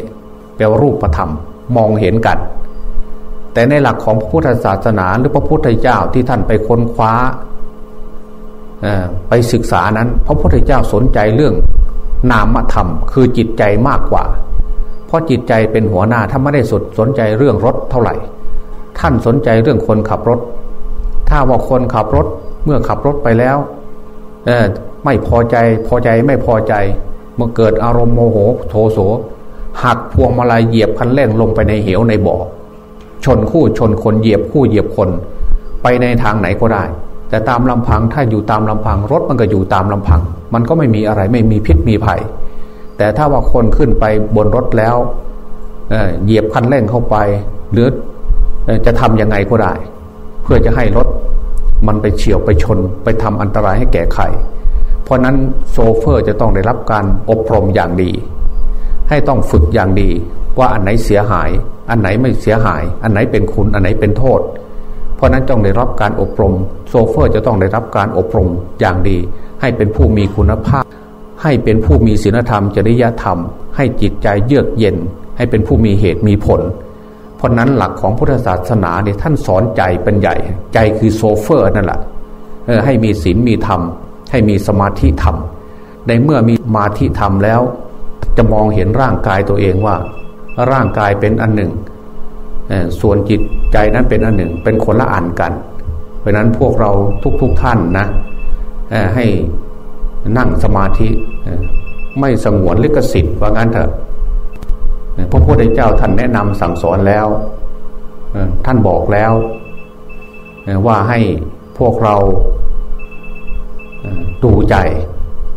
แปลว่ารูปธรรม มองเห็นกัน แต่ในหลักของพระพุทธศาสนาหรือพระพุทธเจ้าที่ท่านไปค้นคว้า ไปศึกษานั้น พระพุทธเจ้าสนใจเรื่องนามธรรม คือจิตใจมากกว่า เพราะจิตใจเป็นหัวหน้าท่าไม่ได้สนสนใจเรื่องรถเท่าไหร่ ท่านสนใจเรื่องคนขับรถ ถ้าว่าคนขับรถเมื่อขับรถไปแล้วไม่พอใจพอใจไม่พอใจ เมื่อเกิดอารมณ์โมโหโทโสหักพวงมาลัยเหยียบคันเร่งลงไปในเหวในบ่อชนคู่ชนคนเหยียบคู่เหยียบคน ไปในทางไหนก็ได้ แต่ตามลำพังถ้าอยู่ตามลำพัง รถมันก็อยู่ตามลำพัง มันก็ไม่มีอะไรไม่มีพิษมีภัย แต่ถ้าว่าคนขึ้นไปบนรถแล้วเเหยียบคันเร่งเข้าไป หรือจะทํำยังไงก็ได้ เพื่อจะให้รถมันไปเฉียวไปชน ไปทำอันตรายให้แก่ใครเพราะนั้นโซเฟอร์จะต้องได้รับการอบรมอย่างดี ให้ต้องฝึกอย่างดี ว่าอันไหนเสียหาย อันไหนไม่เสียหาย อันไหนเป็นคุณอันไหนเป็นโทษ ราะนั้นต้องได้รับการอบรม โซเฟอร์จะต้องได้รับการอบรมอย่างดี ให้เป็นผู้มีคุณภาพ ให้เป็นผู้มีศีลธรรม จริยธรรม ให้จิตใจเยือกเย็น ให้เป็นผู้มีเหตุมีผล เพราะนั้นหลักของพุทธศาสนาเนี่ยท่านสอนใจเป็นใหญ่ ใจคือโซเฟอร์นั่นแหละให้มีศีลมีธรรม ให้มีสมาธิธรรม ในเมื่อมีมาธิธรรมแล้ว จะมองเห็นร่างกายตัวเองว่า ร่างกายเป็นอันหนึ่ง ส่วนจิตใจนั้นเป็นอันหนึ่ง เป็นคนละอันกัน เพราะนั้นพวกเราทุกๆทท่านนะให้นั่งสมาธิไม่สงวนลิขสิทธิ์ว่างั้นเถอะพระพุทธเจ้าท่านแนะนำสั่งสอนแล้วท่านบอกแล้วว่าให้พวกเราดูใจ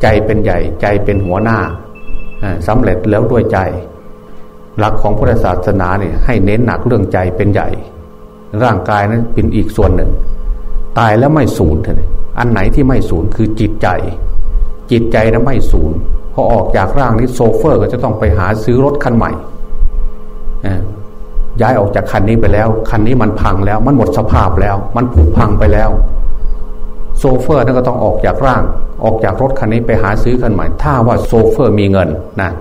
ใจเป็นใหญ่ ใจเป็นหัวหน้าสำเร็จแล้วด้วยใจ หลักของพุทธศาสนาเนี่ยให้เน้นหนักเรื่องใจเป็นใหญ่ ร่างกายนั้นเป็นอีกส่วนหนึ่ง ตายแล้วไม่สูญเถอะอันไหนที่ไม่สูญคือจิตใจ จิตใจนั้นไม่สูญพอออกจากร่างนี้โซเฟอร์ก็จะต้องไปหาซื้อรถคันใหม่ย้ายออกจากคันนี้ไปแล้ว คันนี้มันพังแล้ว มันหมดสภาพแล้ว มันผุพังไปแล้ว โซเฟอร์นั่นก็ต้องออกจากร่าง ออกจากรถคันนี้ไปหาซื้อคันใหม่ ถ้าว่าโซเฟอร์มีเงินนะ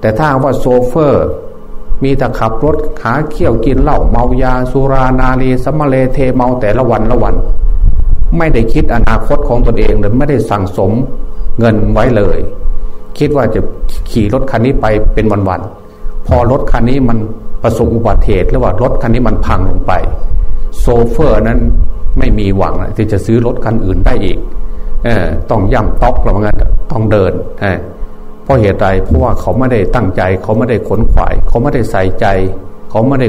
แต่ถ้าว่าโซเฟอร์ มีแต่ขับรถหาเขี่ยวกินเหล้าเมายาสุรานารีสมเลเทเมาแต่ละวันละวัน ไม่ได้คิดอนาคตของตนเองหรือไม่ได้สั่งสมเงินไว้เลย คิดว่าจะขี่รถคันนี้ไปเป็นวันๆพอรถคันนี้มันประสบอุบัติเหตุหรือว่ารถคันนี้มันพังลงไป โซเฟอร์นั้นไม่มีหวังที่จะซื้อรถคันอื่นได้อีกอต้องย่ำต๊อกหรืองั้นต้องเดิน เพราะเหตุใดเพราะว่าเขาไม่ได้ตั้งใจ เขาไม่ได้ขนขวาย เขาไม่ได้ใส่ใจ เขาไม่ได้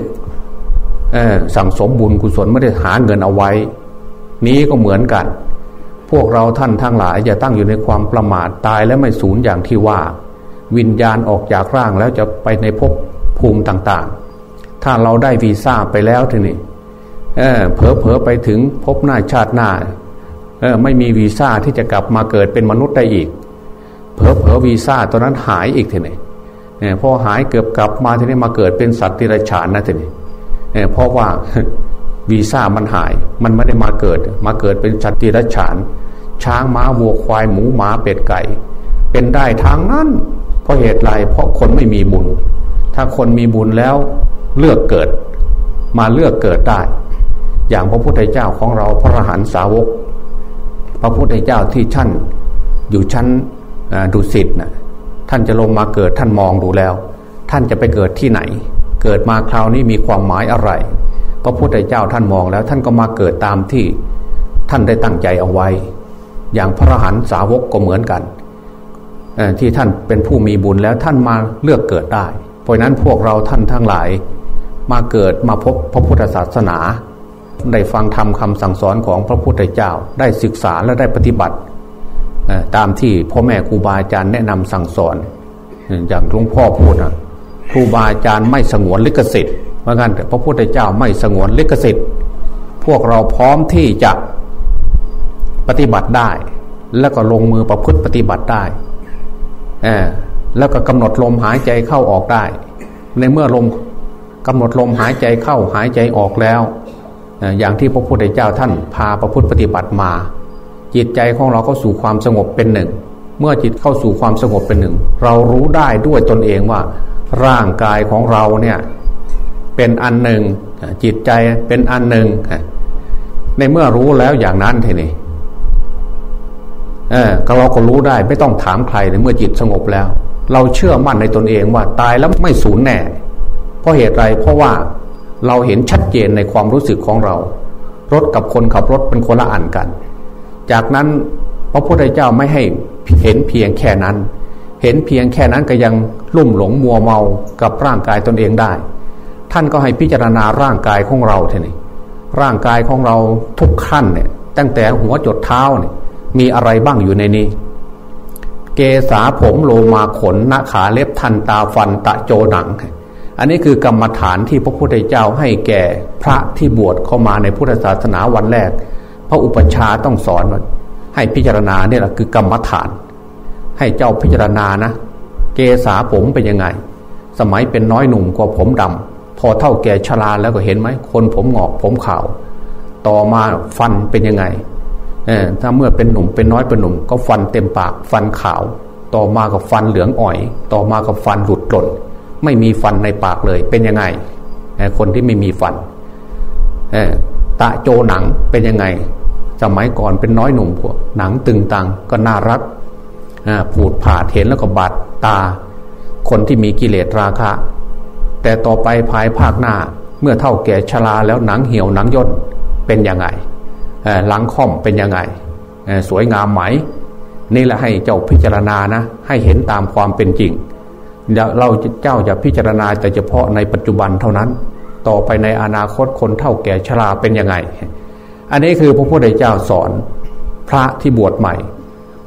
สั่งสมบุญกุศลไม่ได้หาเงินเอาไว้ นี้ก็เหมือนกัน พวกเราท่านทั้งหลาย อย่าตั้งอยู่ในความประมาทตายและไม่สูญอย่างที่ว่า วิญญาณออกจากร่างแล้วจะไปในภพภูมิต่างๆ ถ้าเราได้วีซ่าไปแล้วทีนี้เออเผลอเผลอไปถึงพบหน้าชาติหน้าเออไม่มีวีซ่าที่จะกลับมาเกิดเป็นมนุษย์ได้อีก เผลอเผลอวีซ่าตัวนั้นหายอีกทีนี้พอหายเกือบกลับมาทีนี้มาเกิดเป็นสัตว์ติรฉานนะทีนี้เพราะว่าวีซ่ามันหาย มันไม่ได้มาเกิด มาเกิดเป็นสัตว์ติรฉาน ช้างม้าวัวควายหมูหมาเป็ดไก่ เป็นได้ทางนั้นเพราะเหตุไรเพราะคนไม่มีบุญ ถ้าคนมีบุญแล้วเลือกเกิด มาเลือกเกิดได้ อย่างพระพุทธเจ้าของเราพระอรหันตสาวก พระพุทธเจ้าที่ชั้นอยู่ชั้น ดุสิตนะ่ะท่านจะลงมาเกิดท่านมองดูแล้ว ท่านจะไปเกิดที่ไหน เกิดมาคราวนี้มีความหมายอะไร พระพุทธเจ้าท่านมองแล้ว ท่านก็มาเกิดตามที่ท่านได้ตั้งใจเอาไว้ อย่างพระหันสาวกก็เหมือนกัน ที่ท่านเป็นผู้มีบุญแล้วท่านมาเลือกเกิดได้ เพราะนั้นพวกเราท่านทั้งหลาย มาเกิดมาพบพระพุทธศาสนา ได้ฟังธรรมคาสั่งสอนของพระพุทธเจ้าได้ศึกษาและได้ปฏิบัติ ตามที่พ่อแม่ครูบาอาจารย์แนะนำสั่งสอน อย่างหลวงพ่อพูดนะครูบาอาจารย์ไม่สงวนลิขสิทธิ์เพราะงั้นพระพุทธเจ้าไม่สงวนลิขสิทธิ์ พวกเราพร้อมที่จะปฏิบัติได้ แล้วก็ลงมือประพฤติปฏิบัติได้แล้วก็กำหนดลมหายใจเข้าออกได้ ในเมื่อลมกำหนดลมหายใจเข้าหายใจออกแล้ว อย่างที่พระพุทธเจ้าท่านพาประพฤติปฏิบัติมา จิตใจของเราเข้าสู่ความสงบเป็นหนึ่ง เมื่อจิตเข้าสู่ความสงบเป็นหนึ่ง เรารู้ได้ด้วยตนเองว่า ร่างกายของเราเนี่ยเป็นอันหนึ่ง จิตใจเป็นอันหนึ่ง ในเมื่อรู้แล้วอย่างนั้นทีนี้เออเราก็รู้ได้ไม่ต้องถามใครในเมื่อจิตสงบแล้ว เราเชื่อมั่นในตนเองว่าตายแล้วไม่สูญแน่ เพราะเหตุไรเพราะว่าเราเห็นชัดเจนในความรู้สึกของเรา รถกับคนขับรถเป็นคนละอันกัน จากนั้นพระพุทธเจ้าไม่ให้เห็นเพียงแค่นั้น เห็นเพียงแค่นั้นก็ยังลุ่มหลงมัวเมากับร่างกายตนเองได้ ท่านก็ให้พิจารณาร่างกายของเราทีนี้ร่างกายของเราทุกขั้นเนี่ยตั้งแต่หัวจดเท้าเนี่ยมีอะไรบ้างอยู่ในนี้ เกษาผมโลมาขนหน้าขาเล็บทันตาฟันตะโจหนัง อันนี้คือกรรมฐานที่พระพุทธเจ้าให้แก่พระที่บวชเข้ามาในพุทธศาสนาวันแรก พระอุปชาต้องสอนว่าให้พิจารณาเนี่ยแหละคือกรรมฐาน ให้เจ้าพิจารณานะ เกษาผมเป็นยังไง สมัยเป็นน้อยหนุ่มกว่าผมดำพอเท่าแก่ชราแล้วก็เห็นไหมคนผมหงอกผมขาว ต่อมาฟันเป็นยังไงเออถ้าเมื่อเป็นหนุ่มเป็นน้อยเป็นหนุ่ม ก็ฟันเต็มปากฟันขาว ต่อมากับฟันเหลืองอ่อย ต่อมากับฟันหลุดหล่นไม่มีฟันในปากเลยเป็นยังไงคนที่ไม่มีฟัน ตะโจหนังเป็นยังไง สมัยก่อนเป็นน้อยหนุ่มพวกหนังตึงตังก็น่ารักผูดผาดเห็นแล้วก็บาดตา คนที่มีกิเลสราคะ แต่ต่อไปภายภาคหน้าเมื่อเท่าแก่ชราแล้วหนังเหี่ยวหนังย่นเป็นยังไงหลังค่อมเป็นยังไง สวยงามไหม นี่แหละให้เจ้าพิจารณานะ ให้เห็นตามความเป็นจริงเราเจ้าจะพิจารณาแต่เฉพาะในปัจจุบันเท่านั้น ต่อไปในอนาคตคนเท่าแก่ชราเป็นยังไง อันนี้คือพระพุทธเจ้าสอนพระที่บวชใหม่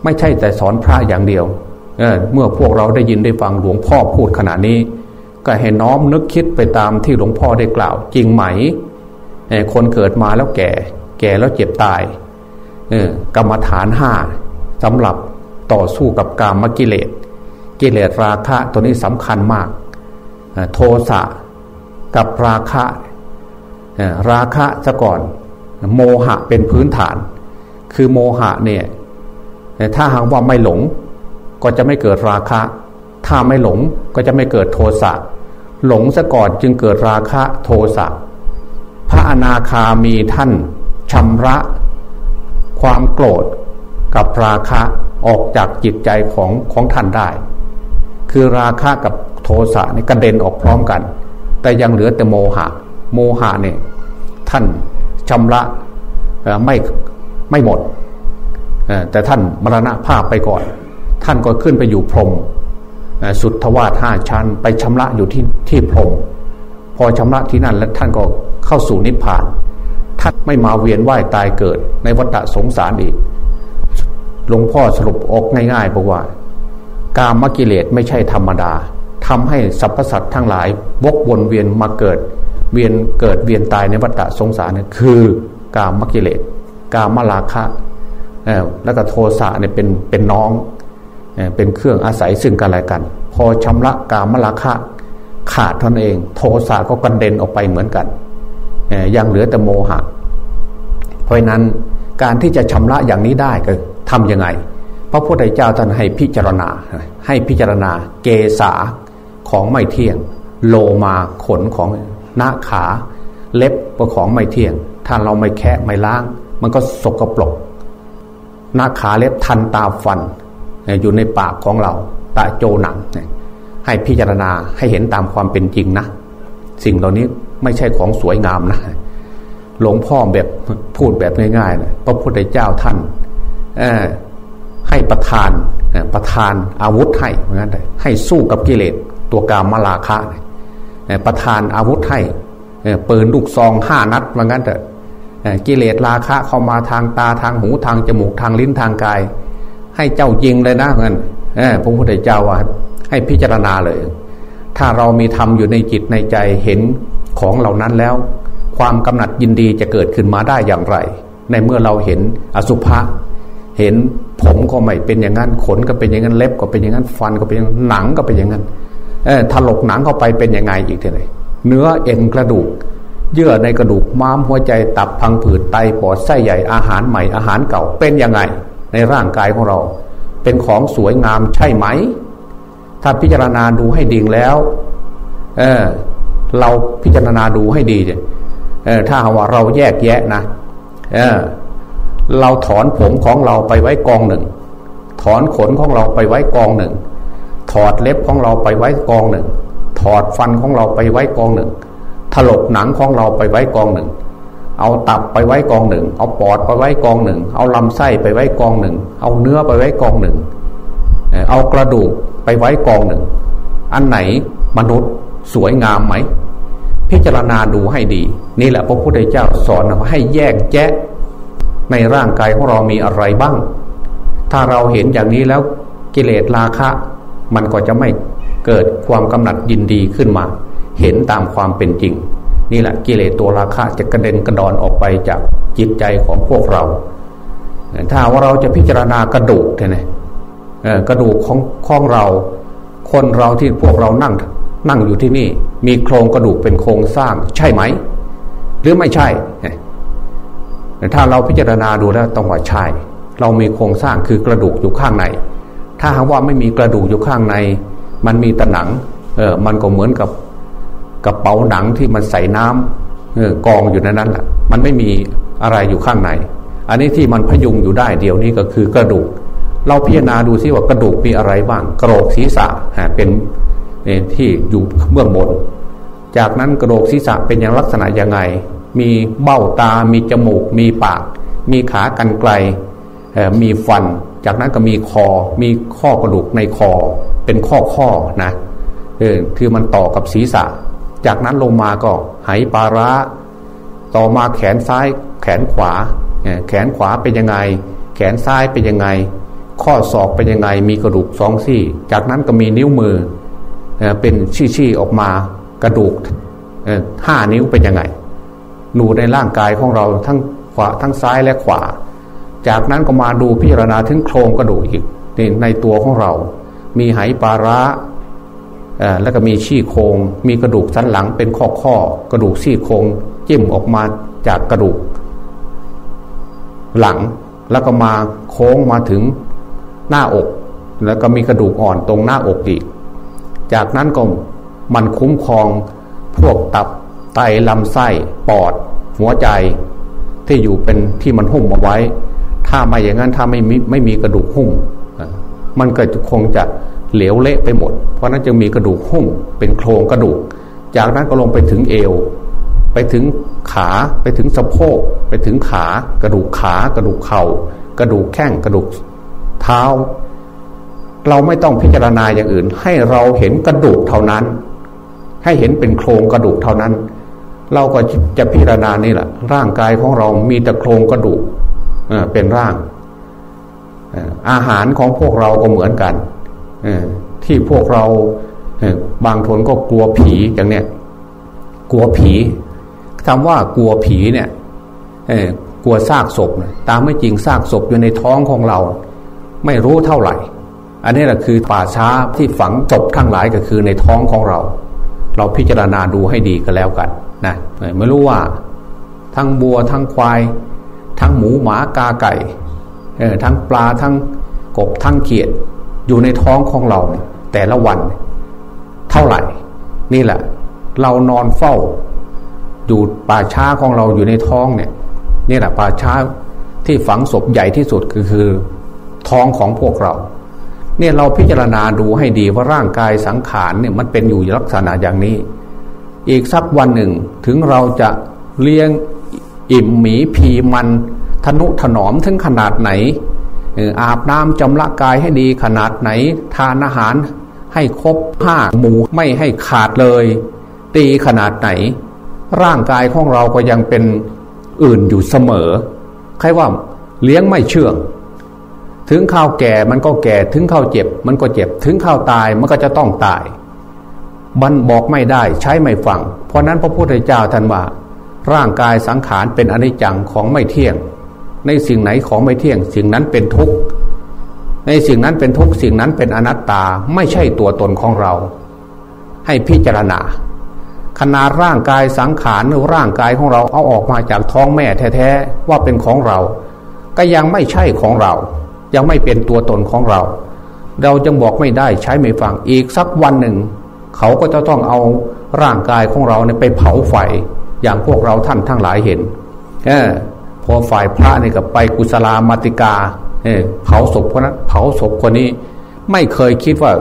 ไม่ใช่แต่สอนพระอย่างเดียวเเมื่อพวกเราได้ยินได้ฟังหลวงพ่อพูดขนาดนี้ ก็ให้น้อมนึกคิดไปตามที่หลวงพ่อได้กล่าว จริงไหม คนเกิดมาแล้วแก่ แก่แล้วเจ็บตายกรรมฐานห้าสำหรับต่อสู้กับกามกิเลส กิเลสราคะตัวนี้สำคัญมาก โทสะ กับราคะราคะซะก่อน โมหะเป็นพื้นฐาน คือโมหะเนี่ยถ้าหากว่าไม่หลงก็จะไม่เกิดราคะ ถ้าไม่หลงก็จะไม่เกิดโทสะหลงซะก่อนจึงเกิดราคะโทสะพระอนาคามีท่านชำระ ความโกรธกับราคะออกจากจิตใจของของท่านได้ คือราคะกับโทสะนี่กระเด็นออกพร้อมกัน แต่ยังเหลือแต่โมหะ โมหะเนี่ยท่านชำระไม่ไม่หมด แต่ท่านมรณะภาพไปก่อน ท่านก็ขึ้นไปอยู่พรมสุดทวารห้าชั้นไปชำระอยู่ที่ที่พรมพอชำระที่นั่นแล้วท่านก็เข้าสู่นิพพานท่านไม่มาเวียนว่ายตายเกิดในวัฏสงสารอีกหลวงพ่อสรุปออกง่ายๆบอกว่า กามกิเลสไม่ใช่ธรรมดา ทำให้สรรพสัตว์ทั้งหลายวกวนเวียนมาเกิด เวียนเกิดเวียนตายในวัฏสงสารนี่คือกามกิเลสกามลาคะแล้วก็โทสะเนี่ยเป็นเป็นน้องเป็นเครื่องอาศัยซึ่งกันและกัน พอชำระกามลาคะขาดท่านเอง โทสะก็กระเด็นออกไปเหมือนกันยังเหลือแต่โมหะ เพราะนั้นการที่จะชำระอย่างนี้ได้ก็ทำยังไง พระพุทธเจ้าท่านให้พิจารณา ให้พิจารณาเกษา ของไม่เที่ยง โลมาขนของหน้าขา เล็บของไม่เที่ยง ถ้าเราไม่แคะไม่ล้าง มันก็สกปรกหน้าขาเล็บทันตาฟัน อยู่ในปากของเราตาโจหนัง ให้พิจารณาให้เห็นตามความเป็นจริงนะ สิ่งเหล่านี้ไม่ใช่ของสวยงามนะหลวงพ่อแบบพูดแบบง่ายๆนะพระพุทธเจ้าท่านให้ประทานประทานอาวุธให้เหมือนกันเลยให้สู้กับกิเลส ตัวกามมาลาคะประทานอาวุธให้ปืนลูกซองห้านัดเหมือนกันแต่กิเลสราคะเข้ามาทางตาทางหูทางจมูกทางลิ้นทางกาย ให้เจ้ายิงเลยนะเงินพระพุทธเจ้าว่าให้พิจารณาเลย ถ้าเรามีธรรมอยู่ในจิตในใจเห็นของเหล่านั้นแล้ว ความกำหนัดยินดีจะเกิดขึ้นมาได้อย่างไร ในเมื่อเราเห็นอสุภะเห็นผมก็ไม่เป็นอย่างนั้นขนก็เป็นอย่างนั้นเล็บก็เป็นอย่างนั้นฟันก็เป็นอย่างนั้นหนังก็เป็นอย่างนั้น ถลกหนังเข้าไปเป็นยังไงอีกทีไหนเนื้อเอ็นกระดูก เยื่อในกระดูกม้ามหัวใจตับพังผืดไตปอดไส้ใหญ่อาหารใหม่อาหารเก่าเป็นยังไง ในร่างกายของเรา เป็นของสวยงามใช่ไหม ถ้าพิจารณาดูให้ดีแล้ว เออ เราพิจารณาดูให้ดีเออถ้าว่าเราแยกแยะนะเออเราถอนผมของเราไปไว้กองหนึ่ง ถอนขนของเราไปไว้กองหนึ่ง ถอดเล็บของเราไปไว้กองหนึ่ง ถอดฟันของเราไปไว้กองหนึ่ง ถลกหนังของเราไปไว้กองหนึ่ง เอาตับไปไว้กองหนึ่ง เอาปอดไปไว้กองหนึ่ง เอาลำไส้ไปไว้กองหนึ่ง เอาเนื้อไปไว้กองหนึ่ง เอากระดูกไปไว้กองหนึ่ง อันไหนมนุษย์สวยงามไหม พิจารณาดูให้ดี นี่แหละพระพุทธเจ้าสอนให้แยกแยะ ในร่างกายของเรามีอะไรบ้าง ถ้าเราเห็นอย่างนี้แล้วกิเลสราคะ มันก็จะไม่เกิดความกำหนัดยินดีขึ้นมา เห็นตามความเป็นจริง นี่แหละกิเลสตัวราคะจะกระเด็นกระดอนออกไปจากจิตใจของพวกเรา ถ้าว่าเราจะพิจารณากระดูกเนี่ยกระดูกของของเรา คนเราที่พวกเรานั่งนั่งอยู่ที่นี่ มีโครงกระดูกเป็นโครงสร้างใช่ไหม หรือไม่ใช่ ถ้าเราพิจารณาดูแล้วต้องว่าใช่ เรามีโครงสร้างคือกระดูกอยู่ข้างใน ถ้าหากว่าไม่มีกระดูกอยู่ข้างใน มันมีแต่หนัง เออ มันก็เหมือนกับกระเป๋าหนังที่มันใส่น้ำเออกองอยู่ในนั้นแหละมันไม่มีอะไรอยู่ข้างใน อันนี้ที่มันพยุงอยู่ได้เดี๋ยวนี้ก็คือกระดูก เราพิจารณาดูซิว่ากระดูกมีอะไรบ้างกระโหลกศีรษะเป็นที่อยู่เบื้องบน จากนั้นกระโหลกศีรษะเป็นอย่างลักษณะยังไง มีเบ้าตา มีจมูก มีปาก มีขากันไกลมีฟัน จากนั้นก็มีคอ มีข้อกระดูกในคอ เป็นข้อข้อนะเออคือมันต่อกับศีรษะ จากนั้นลงมาก็ไหปาระต่อมาแขนซ้าย แขนขวา แขนขวาเป็นยังไง แขนซ้ายเป็นยังไง ข้อศอกเป็นยังไง มีกระดูกสองซี่ จากนั้นก็มีนิ้วมือเป็นชี้ๆออกมากระดูกห้านิ้วเป็นยังไงดูในร่างกายของเราทั้งขวาทั้งซ้ายและขวา จากนั้นก็มาดูพิจารณาถึงโครงกระดูกอีกในในตัวของเรา มีไหปาระแล้วก็มีชี้โครงมีกระดูกสันหลังเป็นข้อข้อกระดูกซี่โครงจิ้มออกมาจากกระดูก หลังแล้วก็มาโค้งมาถึงหน้าอก แล้วก็มีกระดูกอ่อนตรงหน้าอกอีก จากนั้นก็มันคุ้มครองพวกตับไตลำไส้ปอด หัวใจที่อยู่เป็นที่มันหุ้มเอาไว้ ถ้าไม่อย่างนั้นถ้าไม่มีไม่มีกระดูกหุ้มมันก็คงจะเหลวเละไปหมด เพราะนั้นจึงมีกระดูกหุ้มเป็นโครงกระดูก จากนั้นก็ลงไปถึงเอว ไปถึงขาไปถึงสะโพกไปถึงขากระดูกขากระดูกเขา่า กระดูกแข้งกระดูกเท้า เราไม่ต้องพิจารณาอย่างอื่น ให้เราเห็นกระดูกเท่านั้น ให้เห็นเป็นโครงกระดูกเท่านั้น เราก็จะพิจารณานี่แหละร่างกายของเรามีแต่โครงกระดูก เป็นร่างอาหารของพวกเราก็เหมือนกันที่พวกเราบางคนก็กลัวผีอย่างเนี้ยกลัวผีคำว่ากลัวผีเนี่ยกลัวซากศพตามไม่จริงซากศพอยู่ในท้องของเรา ไม่รู้เท่าไหร่ อันนี้แหละคือป่าช้าที่ฝังศพทั้งหลายก็คือในท้องของเรา เราพิจารณาดูให้ดีก็แล้วกันนะไม่รู้ว่าทั้งบัวทั้งควาย ทั้งหมูหมากาไก่ทั้งปลาทั้งกบทั้งเขียดอยู่ในท้องของเราแต่ละวันเท่าไหร่ นี่แหละ เรานอนเฝ้า อยู่ป่าช้าของเราอยู่ในท้องเนี่ยนี่แหละป่าช้าที่ฝังศพใหญ่ที่สุดคือคือท้องของพวกเรา เนี่ยเราพิจารณาดูให้ดีว่าร่างกายสังขารเนี่ยมันเป็นอยู่ลักษณะอย่างนี้ อีกสักวันหนึ่งถึงเราจะเลี้ยง อิ่มหมีพีมันทนุถนอมถึงขนาดไหนอาบน้ำจำละกายให้ดีขนาดไหน ทานอาหารให้ครบห้าหมูไม่ให้ขาดเลย ตีขนาดไหน ร่างกายของเราก็ยังเป็นอื่นอยู่เสมอ ใครว่าเลี้ยงไม่เชื่อง ถึงข้าวแก่มันก็แก่ถึงข้าวเจ็บ มันก็เจ็บถึงข้าวตายมันก็จะต้องตายมันบอกไม่ได้ใช้ไม่ฟัง เพราะนั้นพระพุทธเจ้าท่านว่า ร่างกายสังขารเป็นอนิจจังของไม่เที่ยง ในสิ่งไหนของไม่เที่ยง สิ่งนั้นเป็นทุกข์ในสิ่งนั้นเป็นทุกข์สิ่งนั้นเป็นอนัตตาไม่ใช่ตัวตนของเรา ให้พิจารณาขนาดร่างกายสังขารหรือร่างกายของเราเอาออกมาจากท้องแม่แท้ๆว่าเป็นของเรา ก็ยังไม่ใช่ของเรา ยังไม่เป็นตัวตนของเรา เราจึงบอกไม่ได้ใช้ไม่ฟังอีกสักวันหนึ่ง เขาก็จะต้องเอาร่างกายของเราไปเผาไฟ อย่างพวกเราท่านทั้งหลายเห็นอพอฝ่ายพระนี่กับไปกุศลามาติกาเเผาศพคนนั้นเผาศพคนนี้ ไม่เคยคิดว่า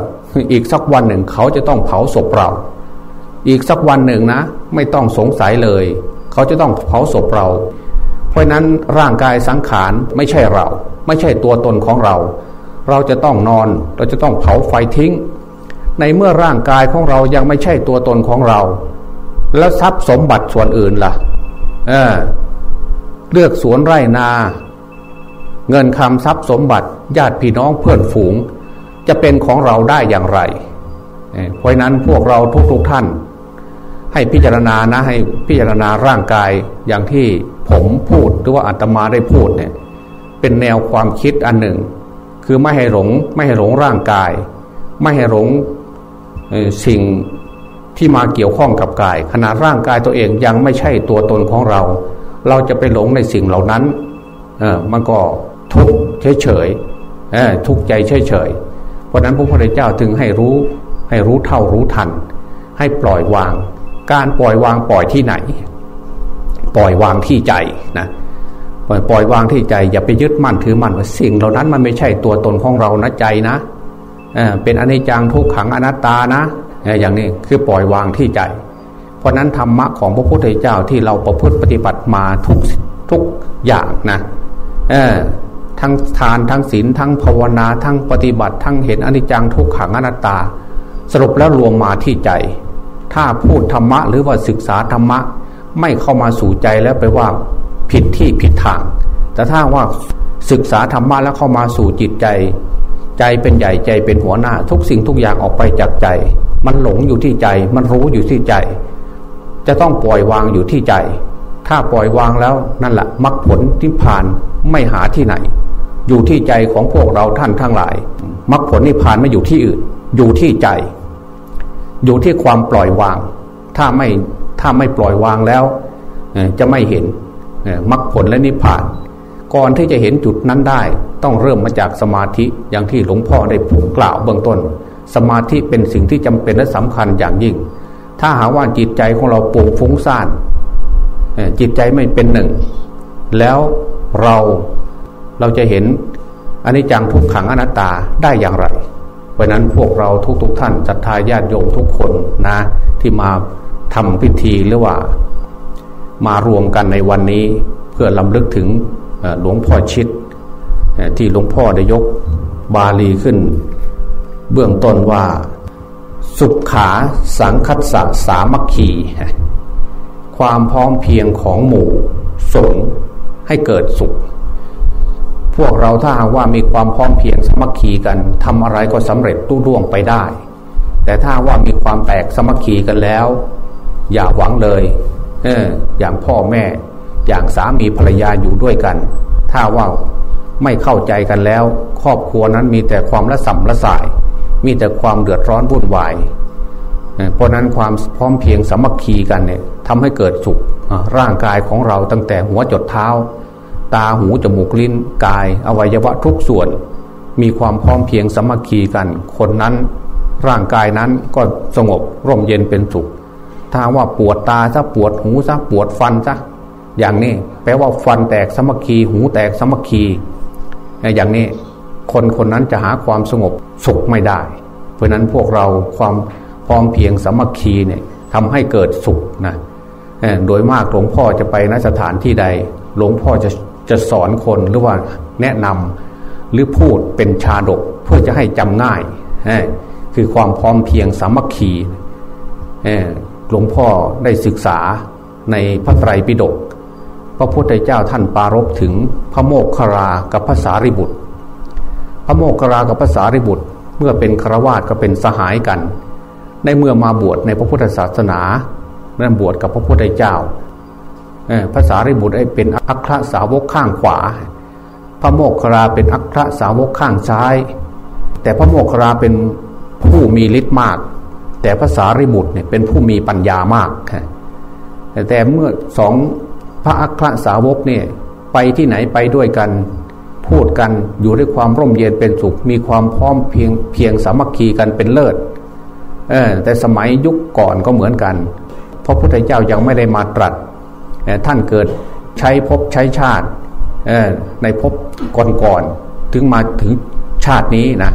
อีกสักวันหนึ่งเขาจะต้องเผาศพเรา อีกสักวันหนึ่งนะ ไม่ต้องสงสัยเลย เขาจะต้องเผาศพเรา เพราะนั้นร่างกายสังขารไม่ใช่เรา ไม่ใช่ตัวตนของเรา เราจะต้องนอน เราจะต้องเผาไฟทิ้ง ในเมื่อร่างกายของเรายังไม่ใช่ตัวตนของเรา แล้วทรัพย์สมบัติส่วนอื่นละ่ะเออเลือกสวนไร่นา เงินคำทรัพย์สมบัติ ญาติพี่น้องเพื่อนฝูง จะเป็นของเราได้อย่างไรเพราะนั้นพวกเราทุกๆทท่าน ให้พิจารณานะให้พิจารณาร่างกายอย่างที่ผมพูดหรือว่าอาตมาได้พูดเนี่ยเป็นแนวความคิดอันหนึ่ง คือไม่ให้หลงไม่ให้หลงร่างกาย ไม่ให้หลงสิ่ง ที่มาเกี่ยวข้องกับกายขณะร่างกายตัวเองยังไม่ใช่ตัวตนของเรา เราจะไปหลงในสิ่งเหล่านั้นเออมันก็ทุกข์เฉยทุกข์ใจเฉยๆเพราะนั้นพระพุทธเจ้าถึงให้รู้ให้รู้เท่ารู้ทัน ให้ปล่อยวาง การปล่อยวางปล่อยที่ไหน ปล่อยวางที่ใจนะปล่อยปล่อยวางที่ใจอย่าไปยึดมั่นถือมั่นว่าสิ่งเหล่านั้นมันไม่ใช่ตัวตนของเรานะใจนะเป็นอนิจจังทุกขังอนัตตานะ อย่างนี้คือปล่อยวางที่ใจ เพราะนั้นธรรมะของพระพุทธเจ้าที่เราประพฤติปฏิบัติมาทุกทุกอย่างนะทั้งทานทั้งศีลทั้งภาวนาทั้งปฏิบัติ ทั้งเห็นอนิจจังทุกขังอนัตตา สรุปแล้วรวมมาที่ใจ ถ้าพูดธรรมะหรือว่าศึกษาธรรมะ ไม่เข้ามาสู่ใจแล้วไปว่าผิดที่ผิดทาง แต่ถ้าว่าศึกษาธรรมะแล้วเข้ามาสู่จิตใจ ใจเป็นใหญ่ใจเป็นหัวหน้า ทุกสิ่งทุกอย่างออกไปจากใจ มันหลงอยู่ที่ใจ มันรู้อยู่ที่ใจ จะต้องปล่อยวางอยู่ที่ใจ ถ้าปล่อยวางแล้วนั่นแหละมรรคผลที่ผ่านไม่หาที่ไหน อยู่ที่ใจของพวกเราท่านทั้งหลายมรรคผลนิพพานไม่อยู่ที่อื่น อยู่ที่ใจ อยู่ที่ความปล่อยวาง ถ้าไม่ถ้าไม่ปล่อยวางแล้ว จะไม่เห็นมรรคผลและนิพพาน ก่อนที่จะเห็นจุดนั้นได้ ต้องเริ่มมาจากสมาธิอย่างที่หลวงพ่อได้ผูกกล่าวเบื้องต้น สมาธิเป็นสิ่งที่จำเป็นและสำคัญอย่างยิ่ง ถ้าหาว่าจิตใจของเราปุ่งฟุ้งซ่านจิตใจไม่เป็นหนึ่ง แล้วเราเราจะเห็นอนิจจังทุกขังอนัตตาได้อย่างไร เพราะนั้นพวกเราทุกๆทท่านศรัทธาญาติโยมทุกคนนะ ที่มาทำพิธีหรือว่า มารวมกันในวันนี้เพื่อลำลึกถึงหลวงพ่อชิดที่หลวงพ่อได้ยกบาลีขึ้น เบื้องต้นว่า สุขขาสังคัสสะสามัคคีความพร้อมเพียงของหมู่สงให้เกิดสุข พวกเราถ้าหากว่ามีความพร้อมเพียงสมัคคีกันทำอะไรก็สำเร็จตุ้ร่วงไปได้ แต่ถ้าว่ามีความแตกสมัคคีกันแล้ว อย่าหวังเลย เออ อย่างพ่อแม่ อย่างสามีภรรยาอยู่ด้วยกัน ถ้าว่าไม่เข้าใจกันแล้ว ครอบครัวนั้นมีแต่ความละสัมละสาย มีแต่ความเดือดร้อนวุ่นวายเพราะนั้นความพร้อมเพียงสามัคคีกันเนี่ยทำให้เกิดสุขร่างกายของเราตั้งแต่หัวจดเท้า ตาหูจมูกลิ้นกาย อวัยวะทุกส่วน มีความพร้อมเพียงสามัคคีกัน คนนั้นร่างกายนั้นก็สงบร่มเย็นเป็นสุข ถ้าว่าปวดตาซะปวดหูซะปวดฟันซะอย่างนี้แปลว่าฟันแตกสามัคคีหูแตกสามัคคีอย่างนี้ คนคนนั้นจะหาความสงบสุขไม่ได้ เพราะนั้นพวกเราความพร้อมเพียงสามัคคีเนี่ยทำให้เกิดสุขนะโดยมากหลวงพ่อจะไปนสถานที่ใด หลวงพ่อจะจะสอนคนหรือว่าแนะนำหรือพูดเป็นชาดกเพื่อจะให้จำง่าย คือความพร้อมเพียงสามัคคีหลวงพ่อได้ศึกษาในพระไตรปิฎกพระพุทธเจ้าท่านปารบถึงพระโมกขรากับภาษาริบุตร ระโมกขรากับภาษาริบุตร เมื่อเป็นครวาสก็เป็นสหายกัน ในเมื่อมาบวชในพระพุทธศาสนาเริ่มบวชกับพระพุทธเจ้าภาษาริบุตรเป็นอัครสาวกข้างขวา พระโมกขราเป็นอัครสาวกข้างซ้าย แต่พระโมกขราเป็นผู้มีฤทธิ์มาก แต่ภาษาริบุตรเนี่ยเป็นผู้มีปัญญามากแต่เมื่อสองพระอัครสาวกเนี่ยไปที่ไหนไปด้วยกัน พูดกันอยู่ด้วยความร่มเย็นเป็นสุข มีความพร้อมเพียงเพียงสามัคคีกันเป็นเลิศเออแต่สมัยยุคก่อนก็เหมือนกันพระพุทธเจ้ายังไม่ได้มาตรัสท่านเกิดใช้ภพใช้ชาติในภพก่อนๆถึงมาถึงชาตินี้นะ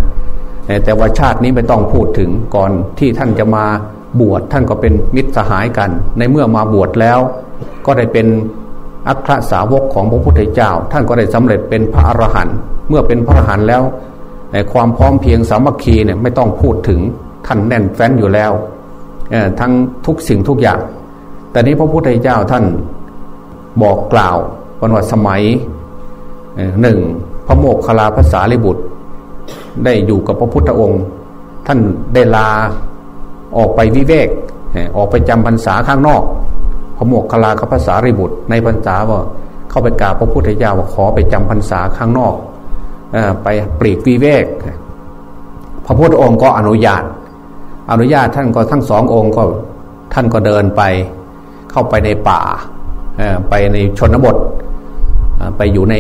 แต่ว่าชาตินี้ไม่ต้องพูดถึงก่อนที่ท่านจะมาบวชท่านก็เป็นมิตรสหายกัน ในเมื่อมาบวชแล้ว ก็ได้เป็น อัครสาวกของพระพุทธเจ้า ท่านก็ได้สำเร็จเป็นพระอรหันต์เมื่อเป็นพระอรหันต์แล้วความพร้อมเพียงสามัคคีเนี่ยไม่ต้องพูดถึงท่านแน่นแฟ้นอยู่แล้วทั้งทุกสิ่งทุกอย่าง แต่นี้พระพุทธเจ้าท่านบอกกล่าววันว่าสมัยหนึ่งพระโมกขลาภาษาลิบุตร ได้อยู่กับพระพุทธองค์ ท่านได้ลาออกไปวิเวกออกไปจำพรรษาข้างนอก พระโมกขลากับภาษาริบุตร ในพรรษาว่าเข้าไปกราบพระพุทธเจ้าว่าขอไปจำพรรษาข้างนอกอไปปลีกวิเวก พระพุทธองค์ก็อนุญาต อนุญาตท่านก็ทั้งสององค์ก็ท่านก็เดินไป เข้าไปในป่าไปในชนบทไปอยู่ใน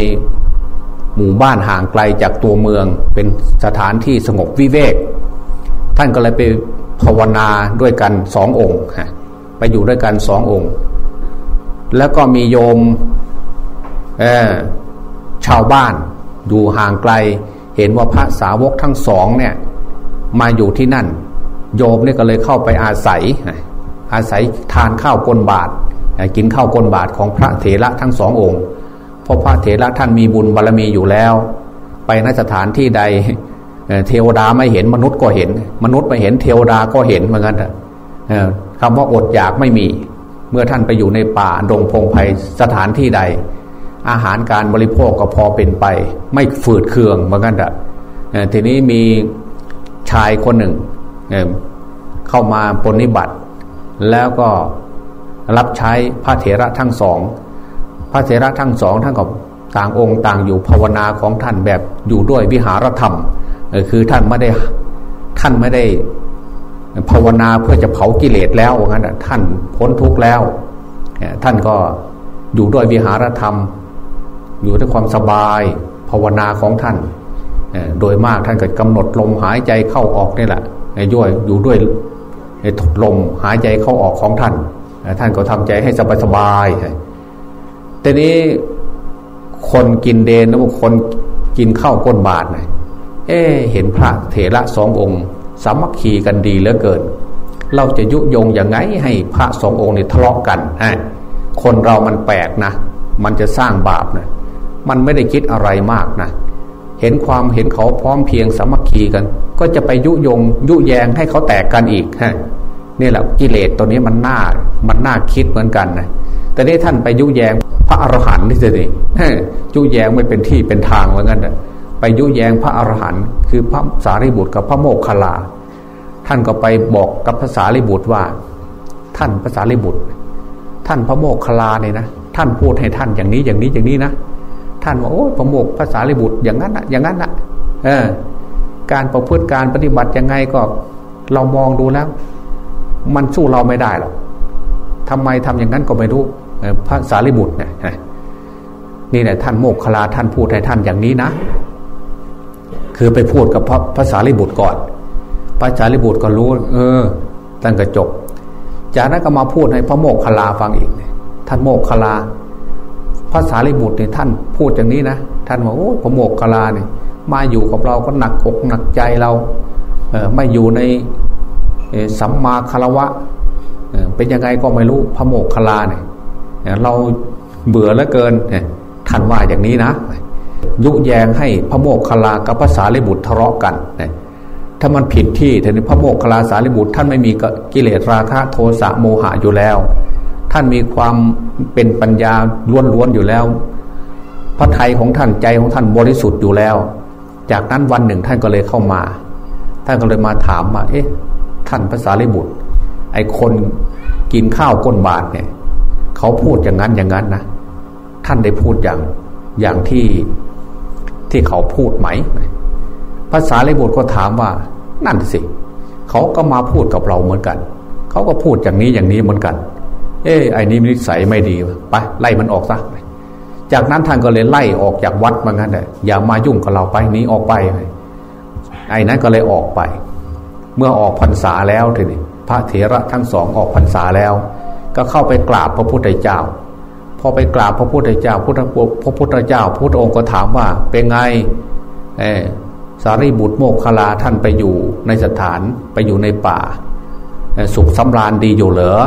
หมู่บ้านห่างไกลจากตัวเมืองเป็นสถานที่สงบวิเวก ท่านก็เลยไปภาวนาด้วยกันสององค์ อยู่ด้วยกันสององค์ แล้วก็มีโยมชาวบ้านอยู่ห่างไกล เห็นว่าพระสาวกทั้งสองเนี่ยมาอยู่ที่นั่น โยมเนี่ยก็เลยเข้าไปอาศัย อาศัยทานข้าวก้นบาทกินข้าวก้นบาทของพระเถระทั้งสององค์ เพราะพระเถระท่านมีบุญบารรมีอยู่แล้ว ไปนสถานที่ใดเทวดาไม่เห็นมนุษย์ก็เห็น มนุษย์ไม่เห็นเทวดาก็เห็นเหมือนกัน คำว่าอดอยากไม่มี เมื่อท่านไปอยู่ในป่าดงพงไพสถานที่ใด อาหารการบริโภคก็พอเป็นไป ไม่ฝืดเคืองเหมือนกันแต่ทีนี้มีชายคนหนึ่งเข้ามาปนิบัติ แล้วก็รับใช้พระเถระทั้งสอง พระเถระทั้งสองท่านก็ต่างองค์ต่างอยู่ภาวนาของท่านแบบอยู่ด้วยวิหารธรรมคือท่านไม่ได้ท่านไม่ได้ ภาวนาเพื่อจะเผากิเลสแล้วว่างั้นท่านพ้นทุกข์แล้ว ท่านก็อยู่ด้วยวิหารธรรม อยู่ด้วยความสบายภาวนาของท่าน โดยมากท่านก็กำหนดลมหายใจเข้าออกนี่แหละย่อยอยู่ด้วยลมหายใจเข้าออกของท่าน ท่านก็ทำใจให้สบายสบายแต่นี้คนกินเดนแล้วคนกินข้าวก้นบาทนะเอ๊เห็นพระเถระสององค์ สามัคคีกันดีเหลือเกิน เราจะยุยงอย่างไงให้พระสององค์นี่ทะเลาะกันฮะคนเรามันแปลกนะ มันจะสร้างบาปนะมันไม่ได้คิดอะไรมากนะ เห็นความเห็นเขาพร้อมเพียงสามัคคีกัน ก็จะไปยุยงยุแยงให้เขาแตกกันอีกฮะนี่แหละกิเลสตัวนี้มันน่ามันน่าคิดเหมือนกันนะแต่นี่ท่านไปยุแยงพระอรหันต์นี่สิยุแยงไม่เป็นที่เป็นทางเหมือนกันนะ ไปยุแยงพระอรหันต์คือพระสารีบุตรกับพระโมกขลา ท่านก็ไปบอกกับพระสารีบุตรว่า ท่านพระสารีบุตร ท่านพระโมกขลาเนี่ยนะท่านพูดให้ท่านอย่างนี้อย่างนี้อย่างนี้นะท่านว่าโอ้พระโมกพระสารีบุตรอย่างนั้นนะอย่างนั้นนะเออ การประพฤติการปฏิบัติยังไงก็เรามองดูแล้ว มันสู้เราไม่ได้หรอกทำไมทำอย่างนั้นก็ไม่รู้พระสารีบุตรเนี่ยนี่แหละท่านโมกขลาท่านพูดให้ท่านอย่างนี้นะ คือไปพูดกับพระภาษาลิบุตรก่อน พระสารีบุตรก็รู้ เออท่านก็จบ จากนั้นก็มาพูดให้พระโมกขลาฟังอีก ท่านโมกขลาภาษาลิบุตรเนี่ยท่านพูดอย่างนี้นะท่านบอกโอ้พระโมกขลาเนี่ยมาอยู่กับเราก็หนักอกหนักใจเราเออไม่อยู่ในสัมมาคารวะเป็นยังไงก็ไม่รู้พระโมกขลาเนี่ยเราเบื่อเหลือเกินท่านว่าอย่างนี้นะ ยุแยงให้พระโมกขลากับภาษาลิบุตรทะเลาะกันนะถ้ามันผิดที่แต่ในพระโมกขลาสารีบุตร ท่านไม่มีกิเลสราคะโทสะโมหะอยู่แล้ว ท่านมีความเป็นปัญญาล้วนๆอยู่แล้ว พระไทยของท่านใจของท่านบริสุทธิ์อยู่แล้ว จากนั้นวันหนึ่งท่านก็เลยเข้ามา ท่านก็เลยมาถามว่าเอ๊ะ ท่านภาษาลิบุตร ไอคนกินข้าวก้นบาทเนี่ย เขาพูดอย่างนั้นอย่างนั้นนะท่านได้พูดอย่างอย่างที่ ที่เขาพูดไหม ภาษาลิบุตรก็ถามว่า นั่นสิ เขาก็มาพูดกับเราเหมือนกัน เขาก็พูดอย่างนี้อย่างนี้เหมือนกัน เอ้ไอ้นี่นิสัยไม่ดีไปไล่มันออกซะจากนั้นท่านก็เลยไล่ออกจากวัดมางั้นเลยอย่ามายุ่งกับเราไปนี้ออกไปไอ้นั้นก็เลยออกไป เมื่อออกพรรษาแล้วทีนี้พระเถระทั้งสองออกพรรษาแล้ว ก็เข้าไปกราบพระพุทธเจ้า พอไปกราบพระพุทธเจ้า พุทธพระพุทธเจ้าพุทธองค์ก็ถามว่าเป็นไงสารีบุตรโมกขลาท่านไปอยู่ในสถานไปอยู่ในป่า สุขสำราญดีอยู่เหรอ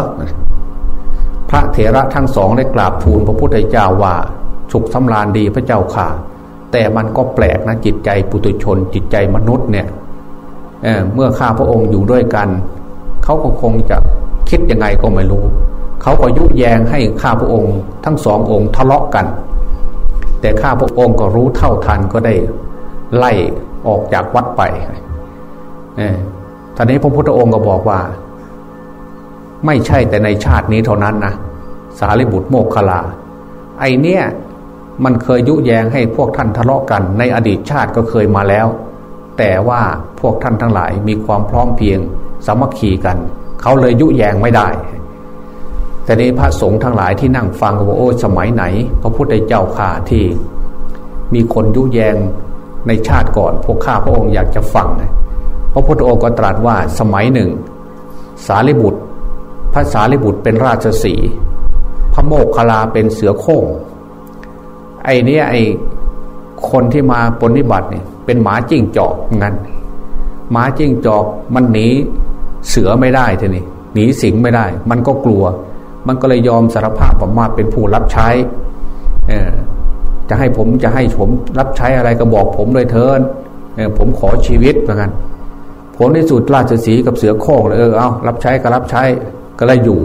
พระเถระทั้งสองได้กราบทูลพระพุทธเจ้าว่าสุขสำราญดีพระเจ้าค่ะ แต่มันก็แปลกนะจิตใจปุถุชน จิตใจมนุษย์เนี่ยเเมื่อข้าพระองค์อยู่ด้วยกัน เขาก็คงจะคิดยังไงก็ไม่รู้ เขาก็ยุแยงให้ข้าพระองค์ ทั้งสององค์ทะเลาะกัน แต่ข้าพระองค์ก็รู้เท่าทันก็ได้ไล่ออกจากวัดไปเนี่ยตอนนี้พระพุทธองค์ก็บอกว่า ไม่ใช่แต่ในชาตินี้เท่านั้นนะสารีบุตรโมกขลา ไอเนี้ยมันเคยยุแยงให้พวกท่านทะเลาะกัน ในอดีตชาติก็เคยมาแล้ว แต่ว่าพวกท่านทั้งหลายมีความพร้อมเพียงสามัคคีกัน เขาเลยยุแยงไม่ได้ แต่นี้พระสงฆ์ทั้งหลายที่นั่งฟังก็บอกโอ้สมัยไหน พระพุทธเจ้าข่าที่ มีคนยุแยงในชาติก่อน พวกข้าพระองค์อยากจะฟังพระพุทธองค์ก็ตรัสว่าสมัยหนึ่ง สารีบุตร พระสารีบุตรเป็นราชสีพระโมกขลาเป็นเสือโค้งไอ้นี่ไอ้คนที่มาปนิบัติเนี่ยเป็นหมาจิ้งจอกงั้นหมาจิ้งจอกมันหนีเสือไม่ได้ทีนี้หนีสิงไม่ได้ มันก็กลัว มันก็เลยยอมสารภาพผมมาเป็นผู้รับใช้จะให้ผมจะให้ผมรับใช้อะไรก็บอกผมเลยเถินผมขอชีวิตเหมือนกันผลในสุดราชสีกับเสือโค้งเลยเออเอารับใช้ก็รับใช้ก็เลยอยู่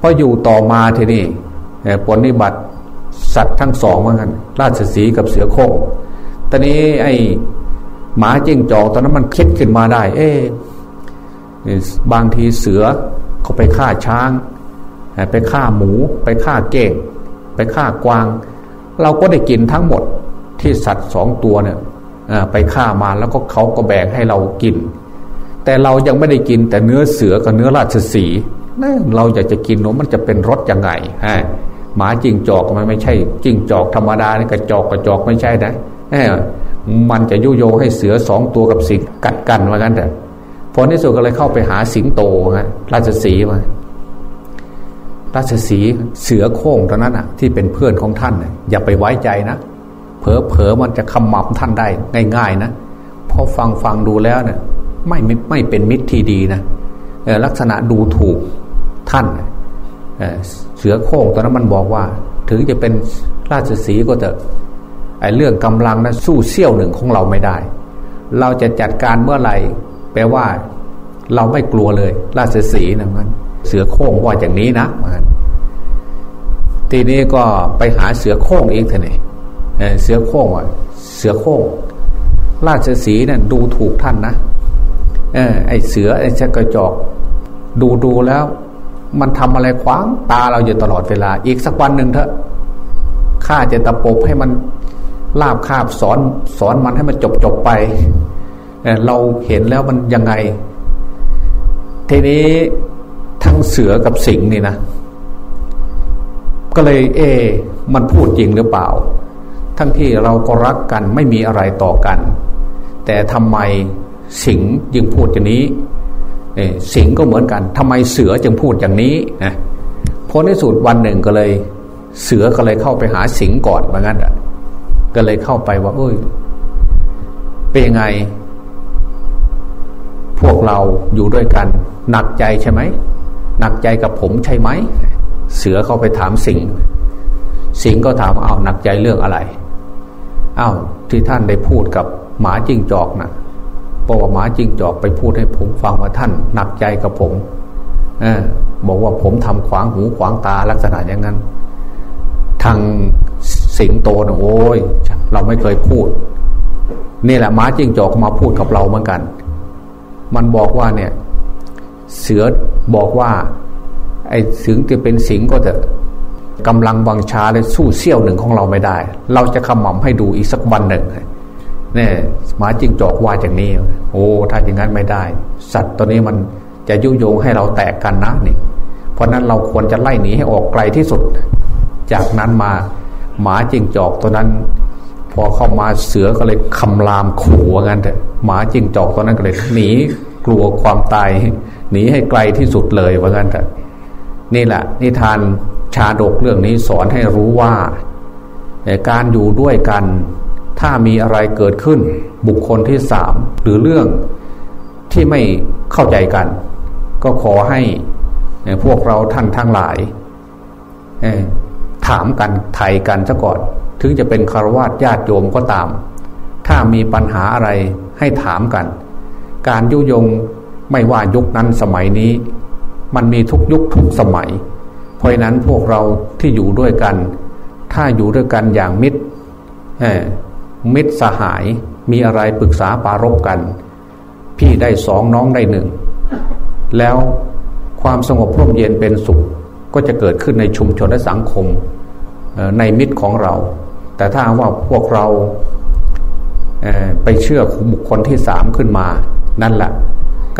พออยู่ต่อมาทีนี่ผลนิบัติสัตว์ทั้งสองเหมือนกันราชสีกับเสือโค้งตอนนี้ไอ้หมาจิ้งจอกตอนนั้นมันคิดขึ้นมาได้ เอ๊บางทีเสือเขาไปฆ่าช้าง ไปฆ่าหมู ไปฆ่าเก้ง ไปฆ่ากวาง เราก็ได้กินทั้งหมดที่สัตว์สองตัวเนี่ยไปฆ่ามาแล้วก็เขาก็แบ่งให้เรากิน แต่เรายังไม่ได้กินแต่เนื้อเสือกับเนื้อราชสีเราอยากจะกินนมันจะเป็นรสยังไงฮะหมาจิงจอกมันไม่ใช่จิงจอกธรรมดานี่กระจอกกระจอกไม่ใช่นะมันจะยุโยให้เสือสองตัวกับสิงกัดกันมากันแต่พอที่สุดก็เลยเข้าไปหาสิงโตฮะราชสีมา ราชสีเสือโค้งตอนนั้นอะ ที่เป็นเพื่อนของท่าน อย่าไปไว้ใจนะเผลอเผลอมันจะขมับท่านได้ง่าย ๆ นะพอฟังฟังดูแล้วเนี่ยไม่ไม่เป็นมิตรที่ดีนะลักษณะดูถูกท่านเสือโค้งตอนนั้นมันบอกว่า ถึงจะเป็นราชสีก็จะไอ้เรื่องกำลังนะสู้เสี้ยวหนึ่งของเราไม่ได้ เราจะจัดการเมื่อไหร่แปลว่า เราไม่กลัวเลย ราชสีนะมัน เสือโค้งว่าอย่างนี้นะทีนี้ก็ไปหาเสือโค้งอีกเถอะเนี่ยเสือโค้งอะเสือโค้งราชสีนั่นดูถูกท่านนะเออไอเสือไอชักระจอก ดูดูแล้ว มันทำอะไรขวางตาเราอยู่ตลอดเวลา อีกสักวันหนึ่งเถอะข้าจะตะปบให้มันลาบคาบสอนสอนมันให้มันจบจบไปเเราเห็นแล้วมันยังไง ทีนี้ ทั้งเสือกับสิงนี่นะ ก็เลยเอ มันพูดจริงหรือเปล่า ทั้งที่เราก็รักกันไม่มีอะไรต่อกัน แต่ทำไมสิงจึงพูดอย่างนี้สิงก็เหมือนกันทำไมเสือจึงพูดอย่างนี้นะพอในสุดวันหนึ่งก็เลย เสือก็เลยเข้าไปหาสิงก่อนเหมือนกันก็เลยเข้าไปว่า เอ้ย เป็นยังไง พวกเราอยู่ด้วยกัน หนักใจใช่ไหม หนักใจกับผมใช่ไหม เสือเข้าไปถามสิงสิงก็ถามเอาหนักใจเรื่องอะไรอา้าวที่ท่านได้พูดกับหมาจิ้งจอกนะ่ะบอกว่าหมาจิ้งจอกไปพูดให้ผมฟังว่าท่านหนักใจกับผมอบอกว่าผมทำขวางหูขวางตาลักษณะอย่างนั้น ทางสิงโตนะโอ้ยเราไม่เคยพูด นี่แหละหมาจิ้งจอกมาพูดกับเราเหมือนกัน มันบอกว่าเนี่ย เสือบอกว่า ไอ้ถึงจะเป็นสิงก็จะกำลังวังชาเลยสู้เสี้ยวหนึ่งของเราไม่ได้ เราจะขมำให้ดูอีกสักวันหนึ่งเนี่ยหมาจิงจอกว่าอย่างนี้ โอ้ ถ้าอย่างนั้นไม่ได้ สัตว์ตัวนี้มันจะยุโยงให้เราแตกกันนะนี่ เพราะนั้นเราควรจะไล่หนีให้ออกไกลที่สุด จากนั้นมาหมาจิงจอกตัวนั้น พอเข้ามาเสือก็เลยคำรามขู่ว่างั้นเถอะหมาจิงจอกตัวนั้นก็เลยหนีกลัวความตาย หนีให้ไกลที่สุดเลยว่างั้นเถอะนี่แหละ นิทานชาดกเรื่องนี้สอนให้รู้ว่า การอยู่ด้วยกัน ถ้ามีอะไรเกิดขึ้น บุคคลที่สามหรือเรื่องที่ไม่เข้าใจกัน ก็ขอให้พวกเราท่านทั้งหลายถามกันไทยกันซะก่อน ถึงจะเป็นคารวะญาติโยมก็ตาม ถ้ามีปัญหาอะไรให้ถามกัน การยุยง ไม่ว่ายุคนั้นสมัยนี้ มันมีทุกยุคทุกสมัย เพราะนั้นพวกเราที่อยู่ด้วยกัน ถ้าอยู่ด้วยกันอย่างมิตรมิตรสหายมีอะไรปรึกษาปารบกัน พี่ได้สองน้องได้หนึ่ง แล้วความสงบร่มเย็นเป็นสุข ก็จะเกิดขึ้นในชุมชนและสังคมในมิตรของเรา แต่ถ้าว่าพวกเราไปเชื่อบุคคลที่สามขึ้นมา นั่นแหละ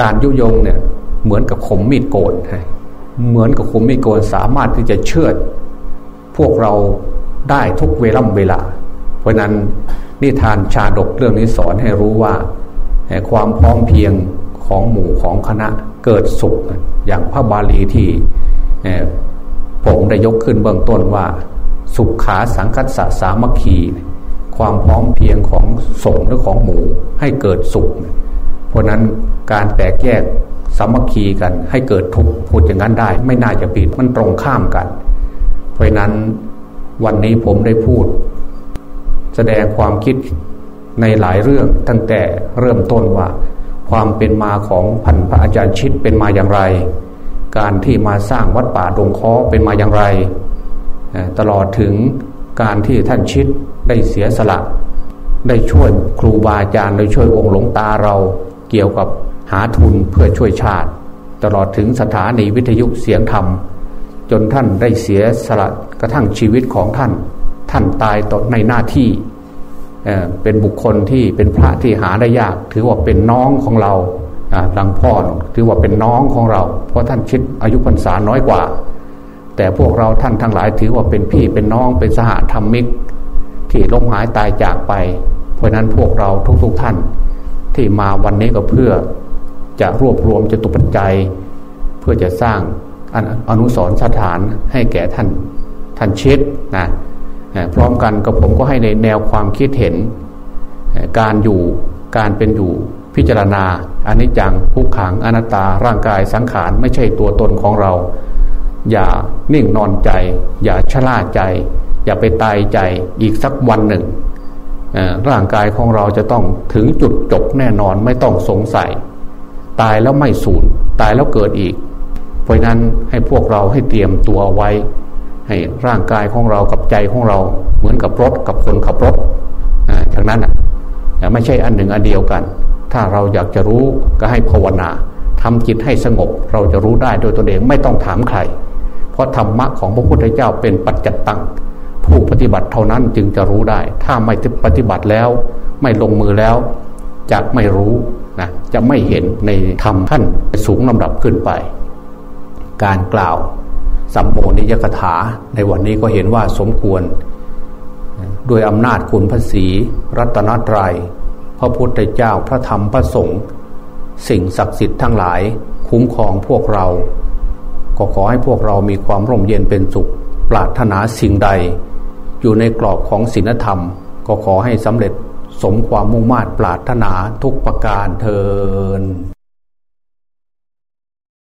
การยุยงเนี่ยเหมือนกับขมมีดโกนเหมือนกับขมมีดโกนสามารถที่จะเชือดพวกเราได้ทุกเวล่ำเวลา เพราะนั้นนิทานชาดกเรื่องนี้สอนให้รู้ว่า ความพร้อมเพียงของหมู่ของคณะเกิดสุข อย่างพระบาลีที่ผมได้ยกขึ้นเบื้องต้นว่า สุขขาสังคัสสะสามัคคี ความพร้อมเพียงของสงฆ์หรือของหมู่ให้เกิดสุข ราะนั้นการแตกแยกสามัคคีกัน ให้เกิดทุกข์พูดอย่างนั้นได้ ไม่น่าจะผิดมันตรงข้ามกัน เพราะนั้นวันนี้ผมได้พูด แสดงความคิดในหลายเรื่องตั้งแต่เริ่มต้นว่าความเป็นมาของพันพระอาจารย์ชิดเป็นมาอย่างไร การที่มาสร้างวัดป่าดงค้อเป็นมาอย่างไร ตลอดถึงการที่ท่านชิดได้เสียสละ ได้ช่วยครูบาอาจารย์ได้ช่วยองค์หลวงตาเรา เกี่ยวกับหาทุนเพื่อช่วยชาติ ตลอดถึงสถานีวิทยุเสียงธรรม จนท่านได้เสียสละกระทั่งชีวิตของท่าน ท่านตายต่อในหน้าที่เเป็นบุคคลที่เป็นพระที่หาได้ยาก ถือว่าเป็นน้องของเราหลังพ่อถือว่าเป็นน้องของเรา เพราะท่านชิดอายุพรรษาน้อยกว่า แต่พวกเราท่านทั้งหลายถือว่าเป็นพี่เป็นน้องเป็นสหธรรมิก ที่ล้มหายตายจากไป เพราะนั้นพวกเราทุกๆทท่าน ที่มาวันนี้ก็เพื่อจะรวบรวมจตุปัจจัย เพื่อจะสร้างอนุสรสถานให้แก่ท่านท่านเชิดนะพร้อมกันกับผมก็ให้ในแนวความคิดเห็น การอยู่การเป็นอยู่พิจารณาอนนี้จังผู้ขังอนัตตาร่างกายสังขารไม่ใช่ตัวตนของเรา อย่านิ่งนอนใจ อย่าชะล่าใจ อย่าไปตายใจอีกสักวันหนึ่ง ร่างกายของเราจะต้องถึงจุดจบแน่นอนไม่ต้องสงสัย ตายแล้วไม่สูญตายแล้วเกิดอีก เพราะนั้นให้พวกเราให้เตรียมตัวไว้ ให้ร่างกายของเรากับใจของเราเหมือนกับรถกับคนขับรถจากนั้นอะไม่ใช่อันหนึ่งอันเดียวกัน ถ้าเราอยากจะรู้ก็ให้ภาวนาทำจิตให้สงบเราจะรู้ได้โดยตนเองไม่ต้องถามใคร เพราะธรรมะของพระพุทธเจ้าเป็นปัจจัตตัง ผู้ปฏิบัติเท่านั้นจึงจะรู้ได้ ถ้าไม่ปฏิบัติแล้ว ไม่ลงมือแล้วจะไม่รู้นะจะไม่เห็นในธรรมท่านสูงลำดับขึ้นไป การกล่าวสัมโมนิยกถาในวันนี้ก็เห็นว่าสมควร ด้วยอำนาจคุณพระศีรัตนตรยัยพระพุทธเจ้าพระธรรมพระสงฆ์สิ่งศักดิ์สิทธิ์ทั้งหลาย คุ้มครองพวกเรา ก็ขอให้พวกเรามีความร่มเย็นเป็นสุข ปรารถนาสิ่งใด อยู่ในกรอบของศีลธรรม ก็ขอให้สำเร็จสมความมุ่งมา่ปรารถนาทุกประการเทอ